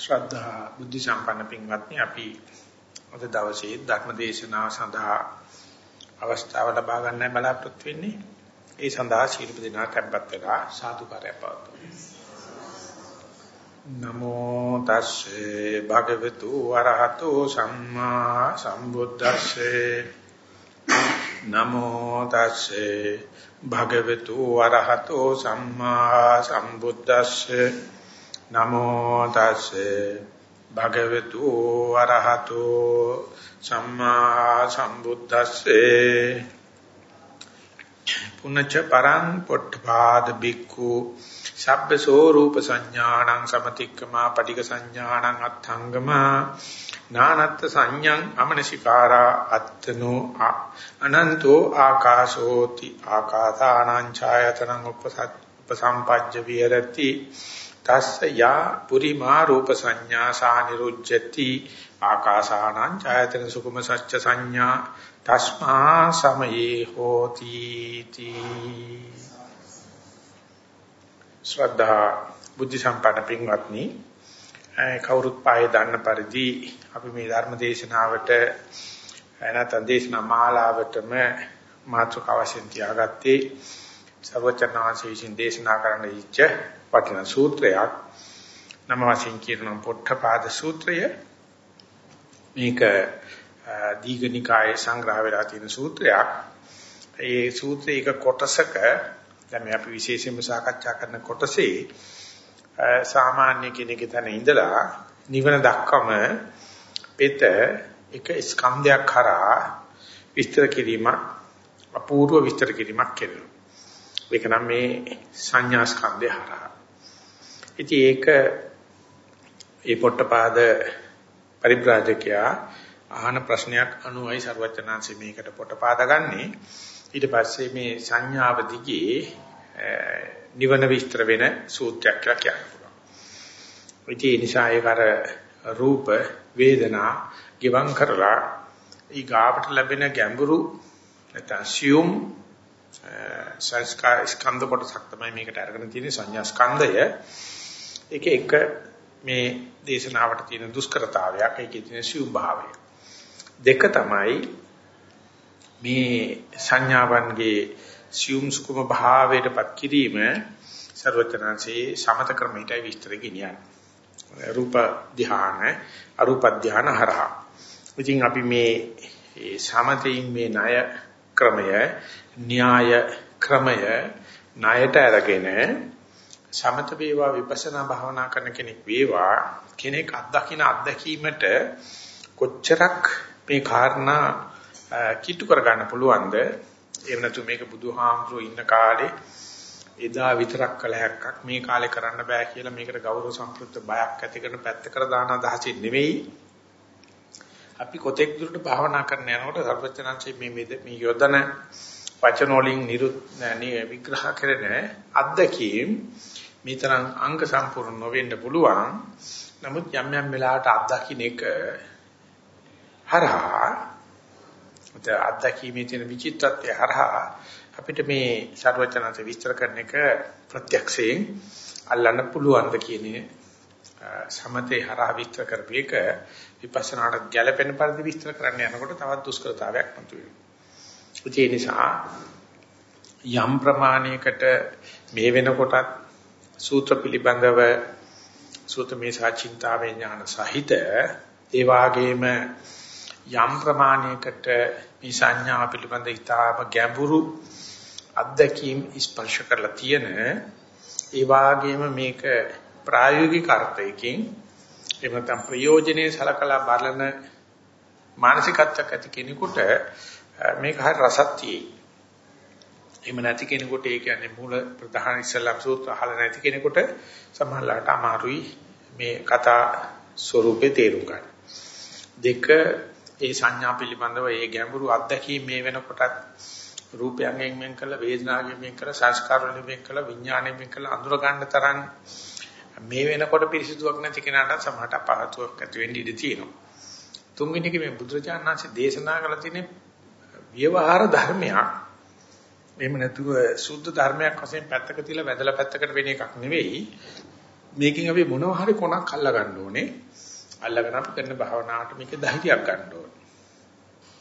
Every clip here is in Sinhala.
ශ්‍රද්ධා බුද්ධ සම්පන්න පින්වත්නි අපි අද දවසේ ධර්ම දේශනාව සඳහා අවස්ථාව ලබා ගන්න බලාපොරොත්තු වෙන්නේ. ඒ සඳහා ශීල ප්‍රතිනා tempත් වෙලා සාදුකාරය පවතුමු. නමෝ තස්සේ භගවතු වරහතෝ සම්මා සම්බුද්දස්සේ නමෝ තස්සේ භගවතු වරහතෝ සම්මා සම්බුද්දස්සේ නමෝ තස්සේ. භගවතු අරහතෝ සම්මා සම්බුද්දස්සේ. පුනච්ච පරං පොට්ඨපාද බික්ඛු සබ්බසෝ රූප සංඥාණං සමතික්කමා පටික සංඥාණං අත්ථංගමා. නානත්ත් සංඥං අමනසිකාරා අත්තනෝ අනන්තෝ ආකාශෝති. ආකාසානං ඡායතනං උපසම්පජ්ජ විහෙරති. තස්ස යා පුරිමා රූප සංඥා සානිරුජ්ජති ආකාසානං ඡායතන සුකුම සච්ච සංඥා තස්මා සමයේ හෝති තී. ශ්‍රද්ධා බුද්ධ සම්පන්න පින්වත්නි කවුරුත් පායේ දන්න පරිදි අපි මේ ධර්ම දේශනාවට නැත්නම් දේශනා මාලාවටම මාතෘකාව වශයෙන් තියාගත්තේ සර්වචනාංශ විසින් දේශනා කරන්න ඉච්ඡ වටිනා සූත්‍රයක්. නම වශයෙන් කියනවා පොට්ටපාද සූත්‍රය. මේක දීඝනිකායේ සංග්‍රහ වෙලා තියෙන සූත්‍රයක්. ඒ සූත්‍රයේ එක කොටසක දැන් මේ අපි විශේෂයෙන්ම සාකච්ඡා කරන කොටසේ සාමාන්‍ය කෙනෙක් තන ඉඳලා නිවන දක්වම පෙත එක ස්කන්ධයක් කරා විස්තර කිරීමක් අපූර්ව විස්තර කිරීමක් කරනවා. ඒක නම් මේ සංඥා ස්කන්ධය හරහා. ඉතින් ඒක ඒ පොට්ටපාද පරිබ්‍රාජකයා අහන ප්‍රශ්නයක් අනුවයි ਸਰවචනාංශ මේකට පොට්ටපාද ගන්නෙ. ඊට පස්සේ මේ සංඥාව දිගේ නිවන විස්තර වෙන සූත්‍රයක් කියලා කියන්න පුළුවන්. ඉතින් ඒ නිසා ඒක අර රූප වේදනා ගිවං කරලා ඊගාවට ලැබෙන ගැඹුරු නැත්නම් සියුම් සංස්කාර ස්කන්ධ කොටසක් තමයි මේකට අරගෙන තියෙන්නේ සංඥා ස්කන්ධය. ඒක එක මේ දේශනාවට තියෙන දුෂ්කරතාවයක් ඒකේ තියෙන සිව් භාවය. දෙක තමයි මේ සංඥාවන්ගේ සියුම් සුකුම භාවයටපත් කිරීම ਸਰවචනanse සමත ක්‍රමයටයි විස්තර ගෙනියන්නේ. රූප ධානය අරූප ධාන හරහා. ඉතින් අපි මේ සමතයින් මේ ණය ක්‍රමය න්‍යාය ක්‍රමය ණයට අරගෙන සමත වේවා විපස්සනා භාවනා කරන කෙනෙක් වේවා කෙනෙක් අත්දකින්න අත්දැකීමට කොච්චරක් මේ කාරණා කිට්ටු කර ගන්න පුළුවන්ද? එහෙම නැතු මේක බුදුහාමුදුරුවෝ ඉන්න කාලේ එදා විතරක් කළ හැක්කක් මේ කාලේ කරන්න බෑ කියලා මේකට ගෞරව සම්ප්‍රයුක්ත බයක් ඇති කරන පැත්ත කර දාන අදහසින් නෙවෙයි. අපි කොතෙක් දුරට භාවනා කරන යනකොට සර්වචනංශයේ මේ මේ යොදන වචන වලින් නිරුත් විග්‍රහ කරන අද්දකීම් මේතරම් අංග සම්පූර්ණ නොවෙන්න පුළුවන්. නමුත් යම් යම් වෙලාවට අද්දකින්න එක හරහා මත අද්දකීමේ තියෙන විචිත්‍රත්වය හරහා අපිට මේ ਸਰවචනංශ විස්තර කරන එක ප්‍රත්‍යක්ෂයෙන් අල්ලන්න පුළුවන්ද කියන්නේ සමතේ හරහා විස්තර කරපු එක විපස්සනාට ගැළපෙන පරිදි විස්තර කරන්න යනකොට තවත් දුෂ්කරතාවයක් මතුවෙනවා. ඒ නිසා යම් ප්‍රමාණයකට මේ වෙනකොටත් සූත්‍ර පිළිබඳව සූත්‍රමේ සාචින්තාවේ ඥාන සහිත ඒ වාගේම යම් ප්‍රමාණයකට මේ සංඥා පිළිබඳ ඉතාම ගැඹුරු අත්දැකීම් ස්පර්ශ කරලා තියෙන ඒ වාගේම මේක ප්‍රායෝගික අර්ථයකින් එහෙම නැත්නම් ප්‍රයෝජනේ සලකලා බලන මානසිකත්වයක් ඇති කෙනෙකුට මේක හරිය රසක් තියෙයි. එහෙම නැති කෙනෙකුට ඒ කියන්නේ මූල ප්‍රධාන ඉස්ලාම් සූත්‍ර අහලා නැති කෙනෙකුට සමහරලාට අමාරුයි මේ කතා ස්වරූපේ තේරුම් ගන්න. දෙක ඒ සංඥා පිළිබඳව ඒ ගැඹුරු අත්දැකීම් මේ වෙනකොටත් රූපයෙන් වෙන් කළ වේදනාවෙන් වෙන් කළ සංස්කාර වලින් වෙන් කළ විඥාණයෙන් වෙන් කළ අඳුර ගන්න තරම් මේ වෙනකොට පිරිසිදුවක් නැති කෙනාට සමහරට අපහසුයක් ඇති වෙන්න ඉඩ තියෙනවා. තුන්වෙනි එක මේ බුදුරජාණන් වහන්සේ දේශනා කළ තියෙන ව්‍යවහාර ධර්මයක්. එහෙම නැතුව සුද්ධ ධර්මයක් වශයෙන් පැත්තක තියලා වැදලා පැත්තකට වෙන එකක් නෙවෙයි. මේකෙන් අපි මොනවා හරි කොනක් අල්ලා ගන්න ඕනේ. අල්ලගෙන අපි කරන භාවනාවට මේක ධෛර්යයක් ගන්න ඕනේ.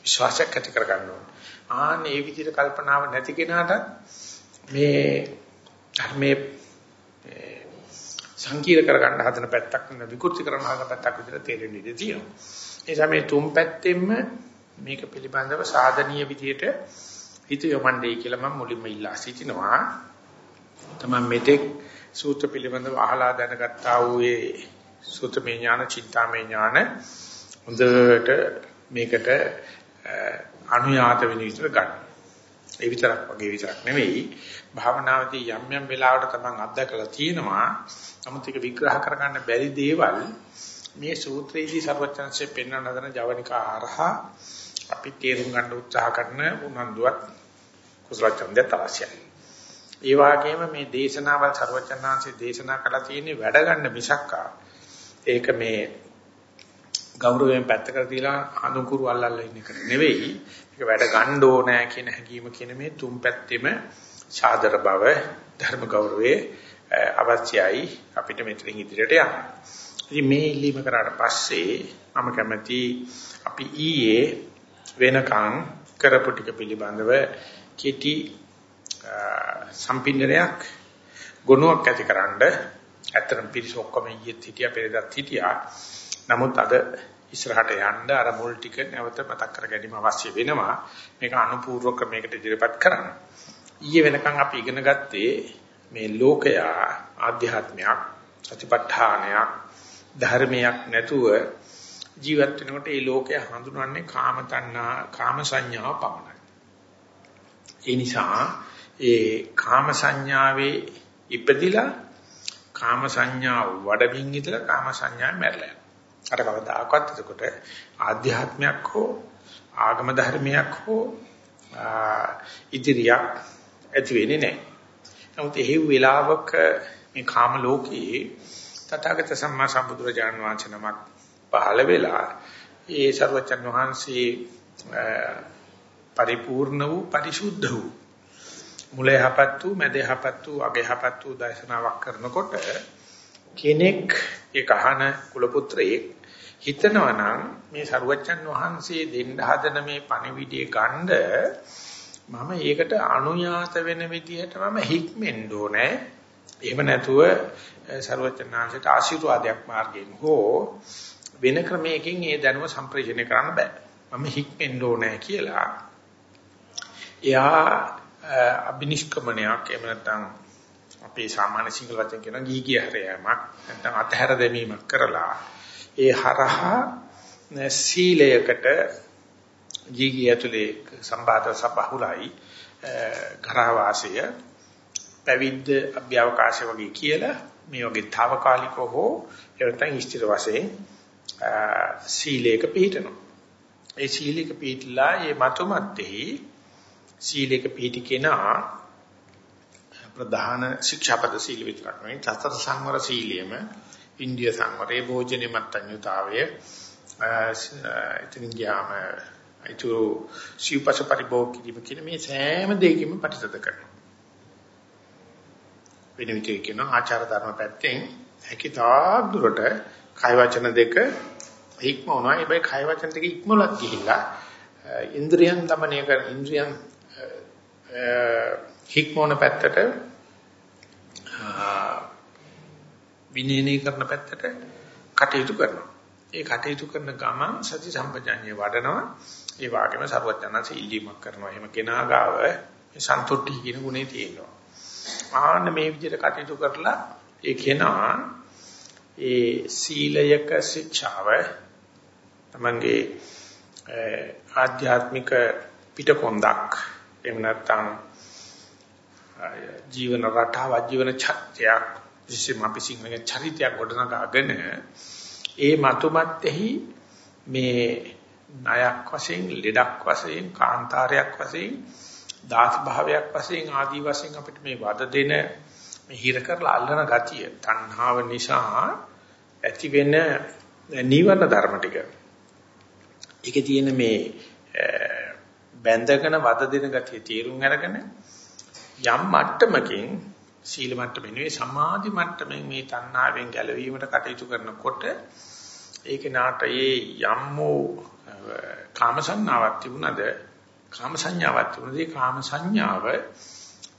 විශ්වාසයක් ඇති කර ගන්න ඕනේ. ආන්න ඒ විදිහට කල්පනාව නැති කෙනාට මේ ධර්මයේ සංකීර්ණ කරගන්න හදන පැත්තක් නෙවෙයි විකෘති කරන හදන පැත්තක් විතර තේරෙන්න ඉඩ තියෙනවා. ඒ සමේ තුන් පැත්තෙම මේක පිළිබඳව සාධනීය විදියට හිත යොමන්නේ කියලා මම මුලින්ම ඉල්ලා සිටිනවා. තමයි මෙතෙක් සූත්‍ර පිළිබඳව අහලා දැනගත්තා වූ ඒ සූත්‍රමය ඥාන, චින්තාමය ඥාන හොඳට මේකට අනුයාත වෙන විදිහට ගන්න. ඒ විතරක් වගේ විතරක් නෙවෙයි. භාවනාවේදී යම් යම් වෙලාවට තමන් අත්දකලා තියෙනවා. නමුත් ඒක විග්‍රහ කරගන්න බැරි දේවල් මේ සූත්‍රයේදී ਸਰවචන්සේ පෙන්වන නදන ජවනිකා ආරහා අපි තේරුම් ගන්න උත්සාහ කරන උනන්දුවක් කුසල ඡන්දයට අවශ්‍යයි. ඒ වගේම මේ දේශනාවල් ਸਰවචන්නාංශේ දේශනා කළා තියෙන්නේ වැඩ ගන්න මිසක් ඒක මේ ගෞරවයෙන් පැත්තකට තියලා අනුකුරු අල්ලල්ලා ඉන්න එක නෙවෙයි. ඒක වැඩ ගන්න ඕනෑ කියන හැඟීම කියන මේ තුන් පැත්තෙම සාදර බව ධර්ම ගෞරවයේ අවශ්‍යයි අපිට මෙතනින් ඉදිරියට යන්න. ඉතින් මේ ඉල්ලීම කරාට පස්සේ මම කැමති අපි ඊයේ වෙනකන් කරපු ටික පිළිබඳව කෙටි සම්පින්දනයක් ගුණයක් ඇතිකරනද ඇත්තටම පිරිස ඔක්කොම ඊයේත් හිටියා පෙරේදත් හිටියා. නමුත් අද ඉස්සරහට යන්න අර මුල් ටික නැවත මතක් කර ගැනීම අවශ්‍ය වෙනවා. මේක අනුපූර්ව ක්‍රමයකට ඉදිරිපත් කරන්න. ඊයේ වෙනකන් අපි ඉගෙන ගත්තේ මේ ලෝකයා ආධ්‍යාත්මයක් සතිපට්ඨානයක් ධර්මයක් නැතුව ජීවත් වෙනකොට ඒ ලෝකය හඳුනන්නේ කාම තණ්හා කාම සංඥාව පමණයි. ඒ නිසා ඒ කාම සංඥාවේ ඉපදිලා කාම සංඥා වඩමින් ඉතලා කාම සංඥා මැරලා යනවා. අර කවදාකවත් එතකොට ආධ්‍යාත්මයක් හෝ ආගම ධර්මයක් හෝ ඉදිරියක් ඇති වෙන්නේ නැහැ. නමුත් එහි වෙලාවක මේ කාම ලෝකයේ තථාගත සම්මා සම්බුදුරජාන් වහන්සේ නමක් පහළ වෙලා ඒ ਸਰවචන් වහන්සේ පරිපූර්ණ වූ පරිශුද්ධ වූ මුල යහපත් වූ මැද යහපත් වූ අග යහපත් වූ දර්ශනාවක් කරනකොට කෙනෙක් ඒ කහන කුල පුත්‍රයෙක් හිතනවා නම් මේ සරුවච්චන් වහන්සේ දෙන්න හදන මේ පණිවිඩය ගන්න මම ඒකට අනුයාත වෙන විදිහට මම හික්මෙන්න ඕනේ. එහෙම නැතුව සරුවච්චන්හන්සේට ආශිර්වාදයක් මාර්ගයෙන් හෝ වෙන ක්‍රමයකින් ඒ දැනුම සම්ප්‍රේෂණය කරන්න බෑ. මම හික්මෙන්න ඕනේ කියලා. එයා අබිනිෂ්ක්‍මණයක් එහෙම නැත්නම් අපේ සාමාන්‍ය සිංහල වචන කියන ගී කිය හැරයමක් නැත්නම් අතහැර දැමීමක් කරලා ඒ හරහා සීලයකට ගී කිය ඇතුලේ සම්බාධ සබහුලයි ගරහ වාසය පැවිද්ද අභ්‍යවකාශය වගේ කියලා මේ වගේ తాවකාලිකව හෝ එවතන් ස්ථිර වශයෙන් සීලයක පිළිටනවා. ඒ සීලයක පිළිටලා මේ මතුමැත්තේ සීලයක පිළිටි කෙනා ප්‍රධාන ශික්ෂාපද සීල විතරක් නෙවෙයි චතර සංවර සීලියම ඉන්දිය සංවරේ භෝජනේ මත්ඤ්‍යතාවය ඉතින් යාම අයිතු සිව්පස පරිභෝග කිරීම කියන මේ සෑම දෙයකින්ම ප්‍රතිසද කරනවා. වෙන විදිහට කියන ආචාර ධර්ම පැත්තෙන් හැකිතා දුරට කය වචන දෙක ඉක්මවනවා. හැබැයි කය වචන දෙක ඉක්මලක් ගිහිල්ලා ඉන්ද්‍රියන් দমনය කර ඉන්ද්‍රියන් හික්මෝන පැත්තට විනීනී කරන පැත්තට කටයුතු කරනවා. ඒ කටයුතු කරන ගමන් සති සම්පජාඤ්ඤය වඩනවා. ඒ වගේම ਸਰවඥාන්සේ ඉල්ලීමක් කරනවා. එහෙම කෙනා ගාව මේ සන්තුට්ටි කියන ගුණේ තියෙනවා. ආන්න මේ විදිහට කටයුතු කරලා ඒ කෙනා ඒ සීලයක ශික්ෂාව තමංගේ ආධ්‍යාත්මික පිටකොන්දක් එහෙම නැත්නම් ජීවන රටාව ජීවන චර්යාවක් විශේෂයෙන්ම අපි සිංහලෙන් චරිතයක් ගොඩනගාගෙන ඒ මතුමත්ෙහි මේ ණයක් වශයෙන් ලෙඩක් වශයෙන් කාන්තාරයක් වශයෙන් දාස භාවයක් වශයෙන් ආදී වශයෙන් අපිට මේ වද දෙන මේ හිර කරලා අල්ලන ගතිය තණ්හාව නිසා ඇති වෙන නීවරණ ධර්ම ටික. ඒකේ තියෙන මේ බැඳගෙන වද දෙන ගතිය තීරුම් අරගෙන යම් මට්ටමකින් සීල මට්ටමේ නෙවෙයි සමාධි මට්ටමේ මේ තණ්හාවෙන් ගැලවීමට කටයුතු කරනකොට ඒක නාටයේ යම් වූ කාම සංඥාවක් තිබුණද කාම සංඥාවක් තිබුණද ඒ කාම සංඥාව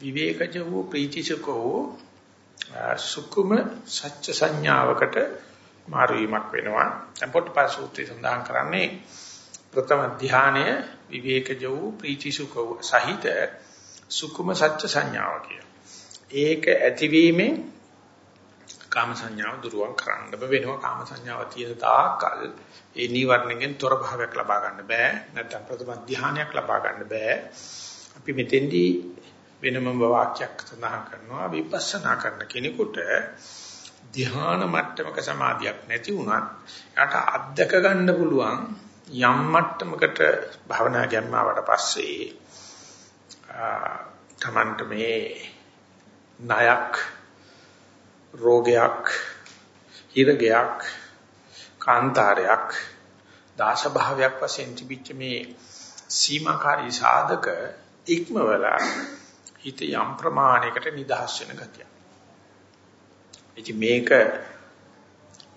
විවේකජ වූ ප්‍රීතිසකෝ සුකුම සත්‍ය සංඥාවකට මාරු වීමක් වෙනවා. දැන් පොට්ටපාස සූත්‍රය සඳහන් කරන්නේ ප්‍රථම ධානය විවේකජ වූ ප්‍රීතිසුකෝ සහිත සුකුම සත්‍ය සංඥාව කිය. ඒක ඇතිවීමෙන් කාම සංඥාව දුරුවන් කරන්න වෙනවා. කාම සංඥාව තියෙන තාක්කල් ඒ නිවර්ණයෙන් තොර භාවයක් ලබා ගන්න බෑ. නැත්නම් ප්‍රථම ධානයක් ලබා ගන්න බෑ. අපි මෙතෙන්දී වෙනම වාක්‍යයක් සඳහන් කරනවා. විපස්සනා කරන කෙනෙකුට ධ්‍යාන මට්ටමක සමාධියක් නැති වුණත් යාට අත්දක ගන්න පුළුවන් යම් මට්ටමකට භවනා ගැම්මාවට පස්සේ තමන්ට මේ ණයක් රෝගයක් හිරගයක් කාන්තාරයක් දාශ භාවයක් වශයෙන් තිබිච්ච මේ සීමාකාරී සාධක ඉක්මවලා හිත යම් ප්‍රමාණයකට නිදහස් වෙන ගතිය. ඉතින් මේක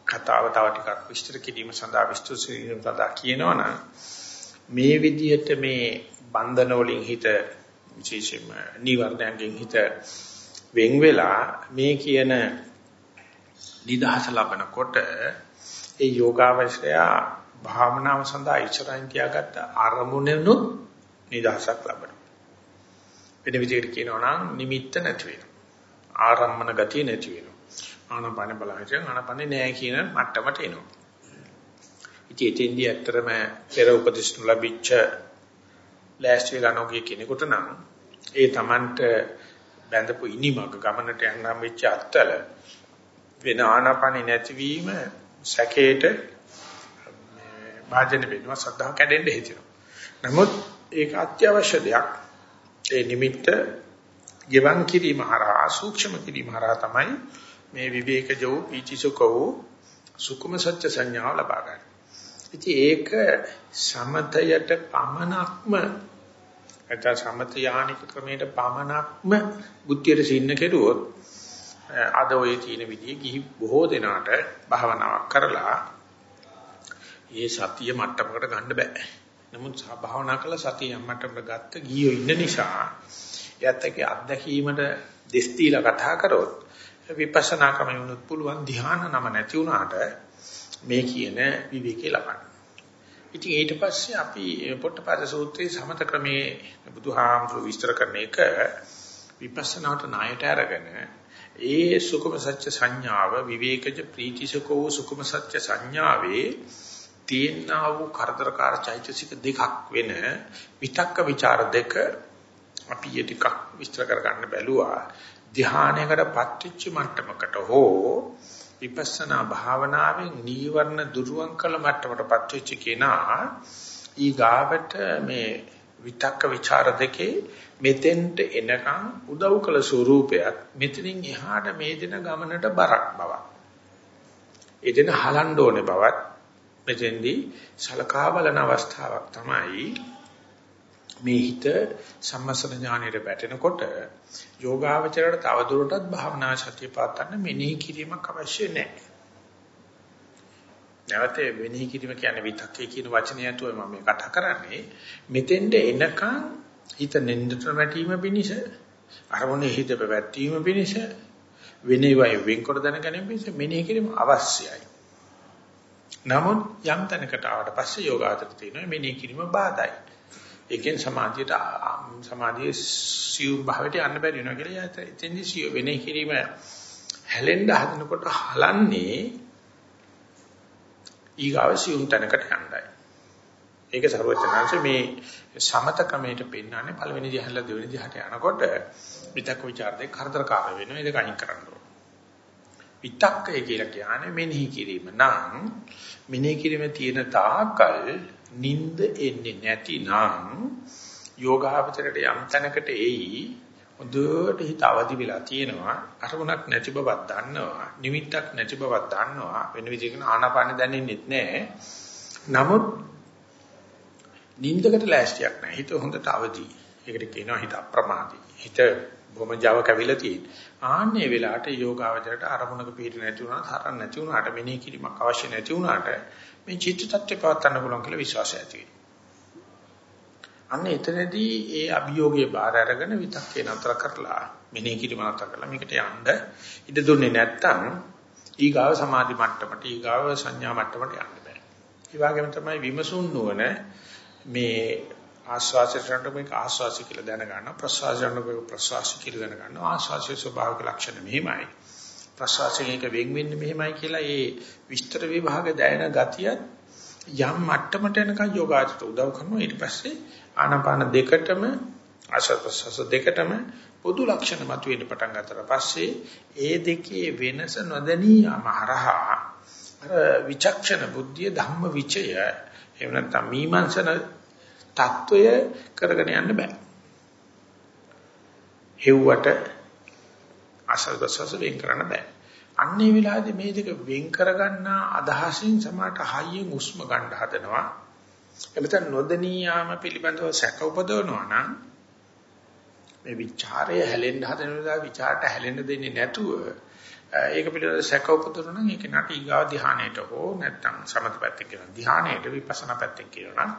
කතාව තව ටිකක් විස්තර කිරීම සඳහා විස්තර කිරීම සඳහා කියනවනම් මේ විදිහට මේ බන්ධන වලින් හිත විශේෂයෙන්ම නිවර්ණයෙන් හිත වෙන් වෙලා මේ කියන නිදහස ලබනකොට ඒ යෝගාවචරය භාවනාව සඳහා ඉස්සරහින් තියාගත්ත අරමුණෙනුත් නිදහසක් ලබනවා. වෙන විදිහට කියනවා නම් නිමිත්ත නැති වෙනවා. ආරම්මන ගතිය නැති වෙනවා. ආනපන බලහිටියන් ආනපන නෑ කියන මට්ටමට එනවා. ඉතින් එතෙන්දී ඇත්තටම පෙර උපදිෂ් ලැබිච්ච ලෑස්ති වෙලා නොගිය කෙනෙකුට නම් ඒ Tamanට බැඳපු ඉනිමක ගමනට යන්නම් වෙච්ච අත්තල වෙන ආනපන නැතිවීම සැකේට භාජන වෙනවා සද්ධා කැඩෙන්න හිතෙනවා. නමුත් ඒක අත්‍යවශ්‍ය දෙයක්. ඒ නිමිත්ත ගෙවන් කිරීම හරහා සූක්ෂම කිරීම හරහා තමයි මේ විවේකජෝ පීචිසුකෝ සුකුම සත්‍ය සංඥාව ලබා ගන්න. ඉතින් ඒක සමතයට පමණක්ම නැත්නම් සමත යානික ක්‍රමයට පමණක්ම බුද්ධියට සින්න කෙරුවොත් අද ඔය තියෙන විදිහේ ගිහි බොහෝ දෙනාට භාවනාවක් කරලා ඒ සතිය මට්ටමකට ගන්න බෑ. නමුත් භාවනා කළ සතිය මට්ටමකට ගත්ත ගියෝ ඉන්න නිසා එයත් එක්ක අත්දැකීමට දෙස් දීලා කතා කරොත් විපස්සනා ක්‍රමය වුණත් පුළුවන් ධ්‍යාන නම නැති වුණාට මේ කියන විවේකේ ලබන්න. ඉතින් ඊට පස්සේ අපි පොට්ටපාද සූත්‍රයේ සමත ක්‍රමයේ බුදුහාමුදුරු විස්තර කරන එක විපස්සනාට ණයට අරගෙන ඒ සුකුම සත්‍ය සංඥාව විවේකජ ප්‍රීතිසකෝ සුකුම සත්‍ය සංඥාවේ තියෙනා වූ කරදරකාර චෛතසික දෙකක් වෙන විතක්ක ਵਿਚාර දෙක අපි ඊ ටිකක් විස්තර කරගන්න බැලුවා. ධානයකට පත්‍විච්ච මට්ටමකට හෝ විපස්සනා භාවනාවෙන් නීවරණ දුරුවන් කළ මට්ටමටපත් වෙච්ච කෙනා ඊගාවට මේ විතක්ක ਵਿਚාර දෙකේ මෙතෙන්ට එනකන් උදව් කළ ස්වરૂපයක් මෙතනින් එහාට මේ දෙන ගමනට බරක් බවක්. එදින හලන්න ඕනේ බවත් මෙතෙන්දී සලකා බලන අවස්ථාවක් තමයි මේ හිත සම්මසන ඥානයට වැටෙනකොට යෝගාවචරයට තවදුරටත් භාවනා සතිය පාත්තන්න මෙනෙහි කිරීමක් අවශ්‍ය නැහැ. නැවත මෙනෙහි කිරීම කියන්නේ විතක්කේ කියන වචනය ඇතුළේ මම මේ කතා කරන්නේ මෙතෙන්ද එනකන් හිත නින්දට වැටීම පිණිස අරමුණේ හිත පැවැත්වීම පිණිස වෙනේවයි වෙන්කොට දැනගැනීම පිණිස මෙනෙහි කිරීම අවශ්‍යයි. නමුත් යම් තැනකට ආවට පස්සේ යෝගාචර තියෙනවා මෙනෙහි කිරීම බාධායි. ඒකෙන් සමාධියට සමාධියේ සියුම් භාවයට යන්න බැරි වෙනවා කියලා එතෙන්දී සිය වෙනේ කිරීම හැලෙන්න හදනකොට හලන්නේ ඊගාව සියුම් තැනකට යන්නයි. ඒක ਸਰවඥාංශ මේ සමත ක්‍රමයට පෙන්නන්නේ පළවෙනි දිහාලා දෙවෙනි දිහාට යනකොට විතක් ਵਿਚාර දෙක හතරකාර වෙනවා ඒක අයින් කරන්න ඕන. විතක්කය කියලා කියන්නේ මෙනෙහි කිරීම. නම් මෙනෙහි කිරීම තියෙන තාකල් නිින්ද එන්නේ නැතිනම් යෝගාවචරයට යම් තැනකට එයි හොඳට හිත අවදි වෙලා තියෙනවා. අරමුණක් නැති බවක් දන්නවා. නිමිත්තක් නැති බවක් දන්නවා. වෙන විදිහකින් ආනාපාන දැනෙන්නෙත් නැහැ. නමුත් නිින්දකට ලෑස්තියක් නැහැ. හිත හොඳට අවදි. ඒකට කියනවා හිත අප්‍රමාදී. හිත බොහොම Java කැවිලා තියෙන. ආන්නේ වෙලාවට යෝගාවචරයට අරමුණක පිට නැති වුණා, තරන් නැති වුණාට මෙනෙහි කිරීමක් අවශ්‍ය නැති වුණාට මේ චිත්ත tattve පවත්වන්න පුළුවන් කියලා විශ්වාසය ඇති වෙනවා. අන්න එතනදී ඒ අභියෝගයේ බාර අරගෙන විතක්කේ නතර කරලා මෙනෙහි කිරීම නතර කරලා මේකට යන්න ඉඩ දුන්නේ නැත්තම් ඊගාව සමාධි මට්ටමට ඊගාව සංඥා මට්ටමට යන්න බෑ. ඒ වගේම තමයි විමසුන් නුවණ මේ ආස්වාසයට මේක ආස්වාසි කියලා දැනගන්න ප්‍රසවාසයට මේක ප්‍රසවාසි කියලා දැනගන්න ආස්වාසයේ ස්වභාවික ලක්ෂණ මෙහිමයි ප්‍රසවාසයෙන් එක වෙන් වෙන්නේ මෙහෙමයි කියලා ඒ විස්තර විභාග දැයන ගතියත් යම් මට්ටමට එනකන් යෝගාචරයට උදව් කරනවා. ඊට පස්සේ ආනාපාන දෙකටම ආශස්ස දෙකටම පොදු ලක්ෂණ මතුවෙන්න පටන් ගන්නතර පස්සේ ඒ දෙකේ වෙනස නොදැනී යමහරහා අර විචක්ෂණ බුද්ධිය ධම්ම විචය එහෙම නැත්නම් මීමන්සන తত্ত্বය කරගෙන යන්න බෑ. හෙව්වට ආශ්‍රව ප්‍රසවාස වෙන් කරන්න බෑ. අන්නේ වෙලාවේදී මේ දෙක වෙන් කරගන්න අදහසින් සමාට හයියෙන් උස්ම ගන්න හදනවා. එමෙතන නොදනී යාම පිළිබඳව සැක උපදවනවා නම් මේ ਵਿਚාරය හැලෙන්න හදන වෙලාව ਵਿਚාරට හැලෙන්න දෙන්නේ නැතුව ඒක පිළිබඳව සැක උපදවන නම් ඒක නටි ගාව ධානයට හෝ නැත්නම් සමත පැත්තේ කියන ධානයට විපස්සනා පැත්තේ කියනවා නම්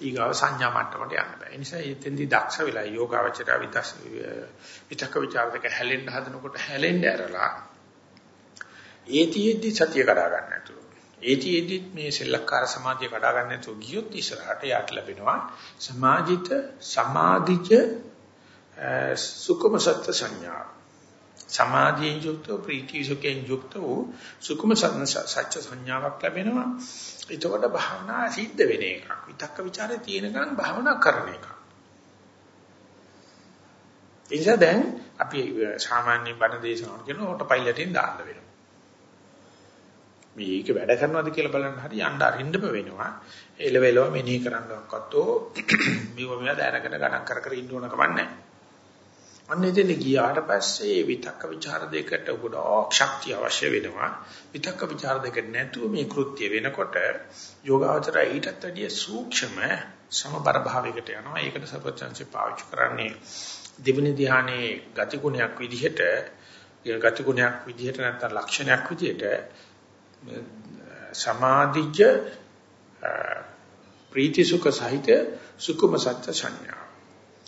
ඊගාව සංඥා මට්ටමට යන්න බෑ. ඒ නිසා එතෙන්දී දක්ෂ වෙලා යෝගාවචරය විදස් විතක ਵਿਚාර දෙක හැලෙන්න හදනකොට හැලෙන්න ඇරලා ඒතියෙදි සතිය කඩා ගන්න නැතුව. ඒතියෙදි මේ සෙල්ලක්කාර සමාධිය කඩා ගන්න නැතුව ගියොත් ඉස්සරහට යාට ලැබෙනවා සමාජිත සමාධිජ සුකුම සත්‍ය සංඥා. සමාධියෙන් යුක්ත ප්‍රීති සුඛයෙන් යුක්ත වූ සුකුම සත්‍ය සංඥාවක් ලැබෙනවා. එතකොට භාවනා සිද්ධ වෙන එකක්. විතක්ක ਵਿਚාරේ තියෙනකන් භාවනා කරන එකක්. එනිසා දැන් අපි සාමාන්‍ය බණ දේශනාවට කියන ඕටෝ පයිලට්ින් දාන්න වෙනවා. මේක වැඩ කරනවද කියලා බලන්න හරි යන්න අරින්නම වෙනවා. එලෙවෙලව මෙනෙහි කරන්නවක්වත් ඕ මේව මෙයා දැනගෙන ගණන් කර කර ඉන්න ඕන කමක් නැහැ. අන්න එතන ගියාට පස්සේ විතක්ක ਵਿਚාර දෙකට ගොඩක් ශක්තිය අවශ්‍ය වෙනවා. විතක්ක ਵਿਚාර දෙක නැතුව මේ කෘත්‍ය වෙනකොට යෝගාචරය ඊටත් වැඩිය සූක්ෂම සමබර භාවයකට යනවා. ඒකට සර්වචන්සේ පාවිච්චි කරන්නේ දිවිනි ධානයේ ගතිගුණයක් විදිහට ගතිගුණයක් විදිහට නැත්නම් ලක්ෂණයක් විදිහට සමාධිජ ප්‍රීති සුඛ සහිත සුකුම සත්‍ය සංඥා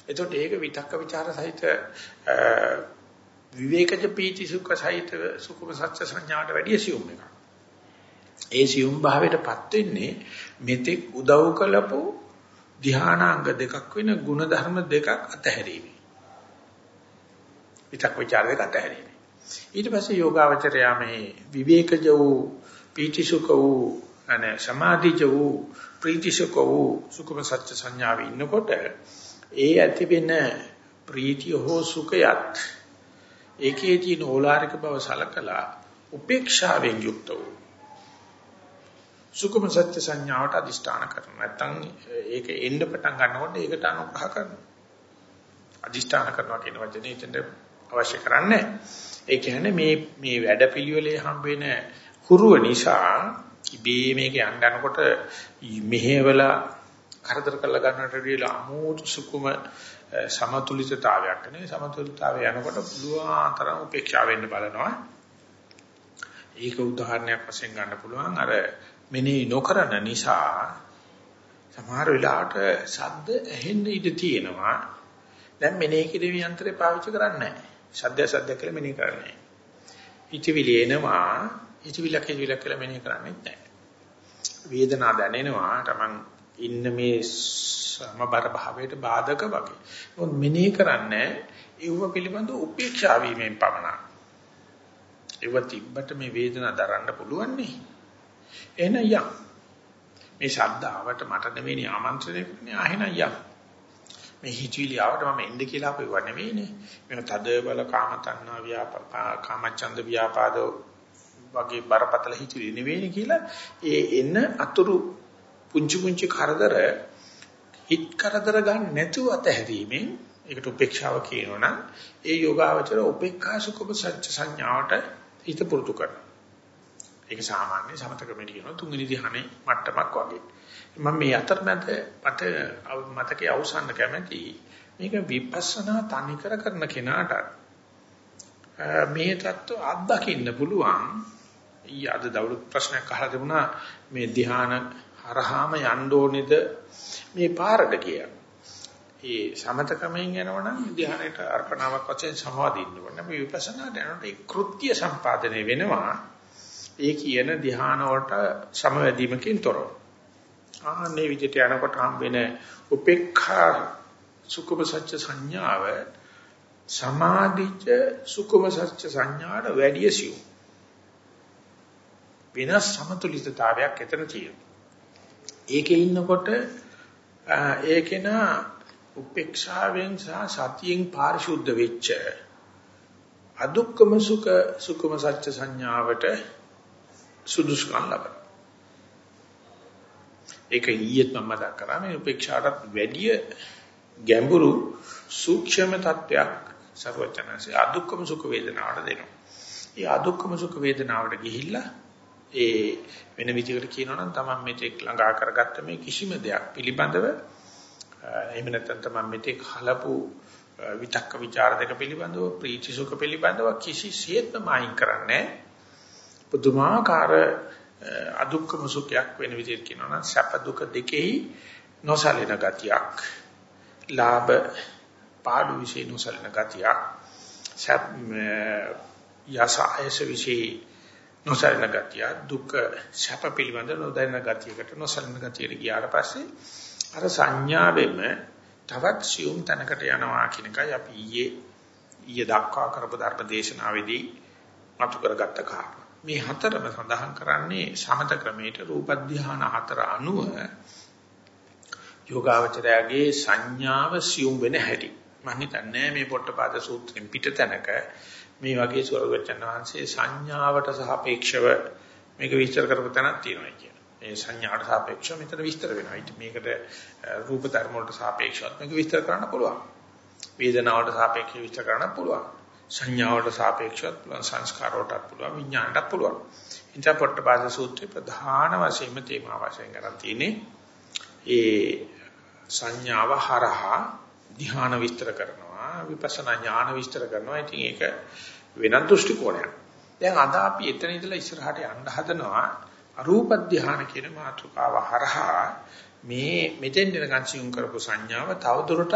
එතකොට ඒක විතක්ක ਵਿਚාර සහිත විවේකජ පීති සුඛ සහිත සුඛම සත්‍ය සංඥාට වැඩිය සියුම් එකක්. ඒ සියුම් භාවයටපත් වෙන්නේ මෙතෙක් උදව් කළපු ධානාංග දෙකක් වෙන ගුණ ධර්ම දෙකක් අතහැරීමයි. විතක් ਵਿਚාර දෙක අතහැරීමයි. ඊට පස්සේ යෝගාවචරයා මේ විවේකජ වූ පීතිසුඛ වූ අනේ සමාධිජ වූ ප්‍රීතිසුඛ වූ සුඛම සත්‍ය සංඥාවේ ඉන්නකොට ඒ ඇති වෙන ප්‍රීතිය හෝ සුඛයත් ඒකේ තියෙන ඕලාරික බව සලකලා උපේක්ෂාවෙන් යුක්ත වූ සුඛම සත්‍ය සංඥාවට අදිෂ්ඨාන කරනවා. නැත්තම් ඒක එන්න පටන් ගන්නකොට ඒකට අනුග්‍රහ කරනවා. අදිෂ්ඨාන කරනවා කියන වචනේ එතෙන්ට අවශ්‍ය කරන්නේ. ඒ කියන්නේ මේ මේ වැඩපිළිවෙලේ හම්බ වෙන හුරුව නිසා ඉබේ මේක යන්න යනකොට මෙහෙवला කරදර කරලා ගන්නට වඩා අමෝතු සුකුම සමතුලිතතාවයක් නේ සමතුලිතතාවය යනකොට පුළුවන් තරම් උපේක්ෂා වෙන්න බලනවා. ඒක උදාහරණයක් වශයෙන් ගන්න පුළුවන්. අර මෙනෙහි නොකරන නිසා සමහර වෙලාවට ශබ්ද ඇහෙන්න ඉඩ තියෙනවා. දැන් මෙනෙහි කිරීමේ යන්ත්‍රය පාවිච්චි කරන්නේ නැහැ. ශබ්ද ශබ්ද කියලා මෙනෙහි කරන්නේ හිතවිලි එනවා. හිතවිලක් හිතවිලක් කියලා මෙනෙහි කරන්නේ නැහැ. වේදනාව දැනෙනවා. තමන් ඉන්න මේ සමබර භාවයට බාධක වගේ. මොකද මෙනෙහි කරන්නේ ඒව පිළිබඳ උපේක්ෂා වීමෙන් පමණක්. ඒව තිබ්බට මේ වේදනාව දරන්න පුළුවන් නේ. එන යම්. මේ ශබ්දාවට මට නෙවෙයි ආමන්ත්‍රණය කරන්නේ ආහෙන යම්. මේ හිතවිලි ආවට මම එන්න කියලා අපේව නෙවෙයිනේ. මේ තද බල කාම තණ්හා ව්‍යාපා කාමචන්ද ව්‍යාපාද වගේ බරපතල හිතවිලි නෙවෙයිනේ කියලා ඒ එන අතුරු පුංචි පුංචි කරදර හිත කරදර ගන්න නැතුව අතහැරීමෙන් ඒකට උපේක්ෂාව කියනවා නම් ඒ යෝගාවචර උපේක්ෂා සුඛ සංඥාවට හිත පුරුදු කරනවා. ඒක සාමාන්‍ය සමත ක්‍රමයට කියනවා තුන්වෙනි ධ්‍යානයේ මට්ටමක් වගේ. මම මේ අතරමැද මත මතකයේ අවසන් කැමැති මේක විපස්සනා තනිකර කරන කෙනාට මේ தত্ত্ব අත්දකින්න පුළුවන්. ඊ අද දවල් ප්‍රශ්නයක් අහලා තිබුණා මේ ධ්‍යාන හරහාම යන්න ඕනේද මේ පාරට කියලා. ඒ සමතකමෙන් යනවනම් ධ්‍යානයට අර්පණාවක් වශයෙන් සමාදින්න ඕනේ. මේ විපස්සනාට යනකොට ඒ කෘත්‍ය සම්පාදනය වෙනවා. ඒ කියන ධ්‍යාන වලට සමවැදීමකින් තොරව. ආන්නේ විදිහට යනකොට හම් වෙන උපේක්ඛා සුඛම සත්‍ය සංඥාව සමාධිච සුඛම සත්‍ය සංඥාට වැඩි සියුම්. වෙනස් සමතුලිතතාවයක් එතන තියෙනවා. ඒකේ ඉන්නකොට ඒකේන උපේක්ෂාවෙන් සහ සතියෙන් පාරිශුද්ධ වෙච්ච අදුක්කම සුඛ සුඛම සත්‍ය සංඥාවට සුදුසුකම් ලබන. ඒක ඊයේත් මම මතක් කරා මේ උපේක්ෂාටත් වැඩිය ගැඹුරු සූක්ෂම තත්වයක් සර්වචනසේ අදුක්කම සුඛ වේදනාවට දෙනවා. ඒ අදුක්කම සුඛ වේදනාවට ගිහිල්ලා ඒ වෙන විදිහකට කියනවා නම් තමන් මෙතෙක් ළඟා කරගත්ත මේ කිසිම දෙයක් පිළිබඳව එහෙම නැත්නම් තමන් මෙතෙක් හලපු විතක්ක ਵਿਚාර දෙක පිළිබඳව ප්‍රීති සුඛ පිළිබඳව කිසිසේත්ම අයින් කරන්නේ පුදුමාකාර අදුක්කම සුඛයක් වෙන විදිහට කියනවා නම් සැප දුක දෙකෙහි නොසලෙන ගතියක් ලාභ පාඩු විශේෂ නොසලෙන ගතියක් සැප යස ආයස විශේෂ නොසලින ගතිය දුක සැප පිළිබඳ නොදැන ගතියකට නොසලින ගතියට ගියාට පස්සේ අර සංඥාවෙම තවත් සියුම් තැනකට යනවා කියන එකයි අපි ඊයේ ඊයේ දක්වා කරපු ධර්ම දේශනාවේදී මතු කරගත්ත කාරණා. මේ හතරම සඳහන් කරන්නේ සමත ක්‍රමයට රූප ධාන හතර අනුව යෝගාවචරයාගේ සංඥාව සියුම් වෙන හැටි. මම හිතන්නේ මේ පොට්ටපාද සූත්‍රයෙන් පිට තැනක මේ වගේ ස්වර්ගචන් වහන්සේ සංඥාවට සාපේක්ෂව මේක විස්තර කරපු තැනක් තියෙනවා කියන. මේ සංඥාවට සාපේක්ෂව මෙතන විස්තර වෙනවා. මේකට රූප ධර්ම වලට සාපේක්ෂව මේක විස්තර කරන්න පුළුවන්. වේදනාවට සාපේක්ෂව විස්තර කරන්න පුළුවන්. සංඥාවට සාපේක්ෂව පුළුවන් සංස්කාර වලට පුළුවන් විඥාණයට පුළුවන්. ඉන්ට පොට්ටපාද සූත්‍රයේ ප්‍රධාන වශයෙන්ම තේමා වශයෙන් ගන්න තියෙන්නේ ඒ සංඥාව හරහා ධ්‍යාන විස්තර කරනවා. විපස්සනා ඥාන විස්තර කරනවා. ඉතින් ඒක වෙනත් දෘෂ්ටි කෝණයක්. දැන් අද අපි එතන ඉඳලා ඉස්සරහට යන්න හදනවා අරූප ධානය කියන මාතෘකාව හරහා මේ මෙතෙන් දෙනකන් සියුම් කරපු සංඥාව තවදුරටත්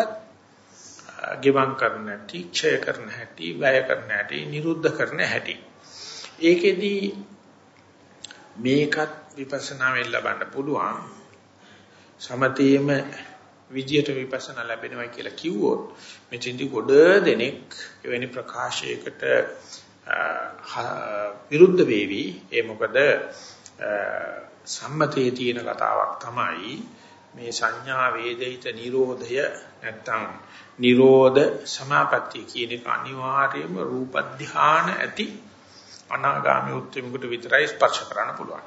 ගෙවම් කරන හැටි, ක්ෂය කරන හැටි, වැය කරන හැටි, නිරුද්ධ කරන හැටි. ඒකෙදි මේකත් විපස්සනාවෙන් ලබන්න පුළුවන්. සමතේම විදියට විපස්සනා ලැබෙනවා කියලා කිව්වොත් මෙතෙන්දි ගොඩ දෙනෙක් එවැනි ප්‍රකාශයකට විරුද්ධ වේවි. ඒ මොකද සම්මතයේ තියෙන කතාවක් තමයි මේ සංඥා වේදිත නිරෝධය නැත්තම් නිරෝධ සමාපත්තිය කියන එක අනිවාර්යයෙන්ම රූප ධාන ඇති අනාගාමී උත්තරමකට විතරයි ස්පර්ශ කරන්න පුළුවන්.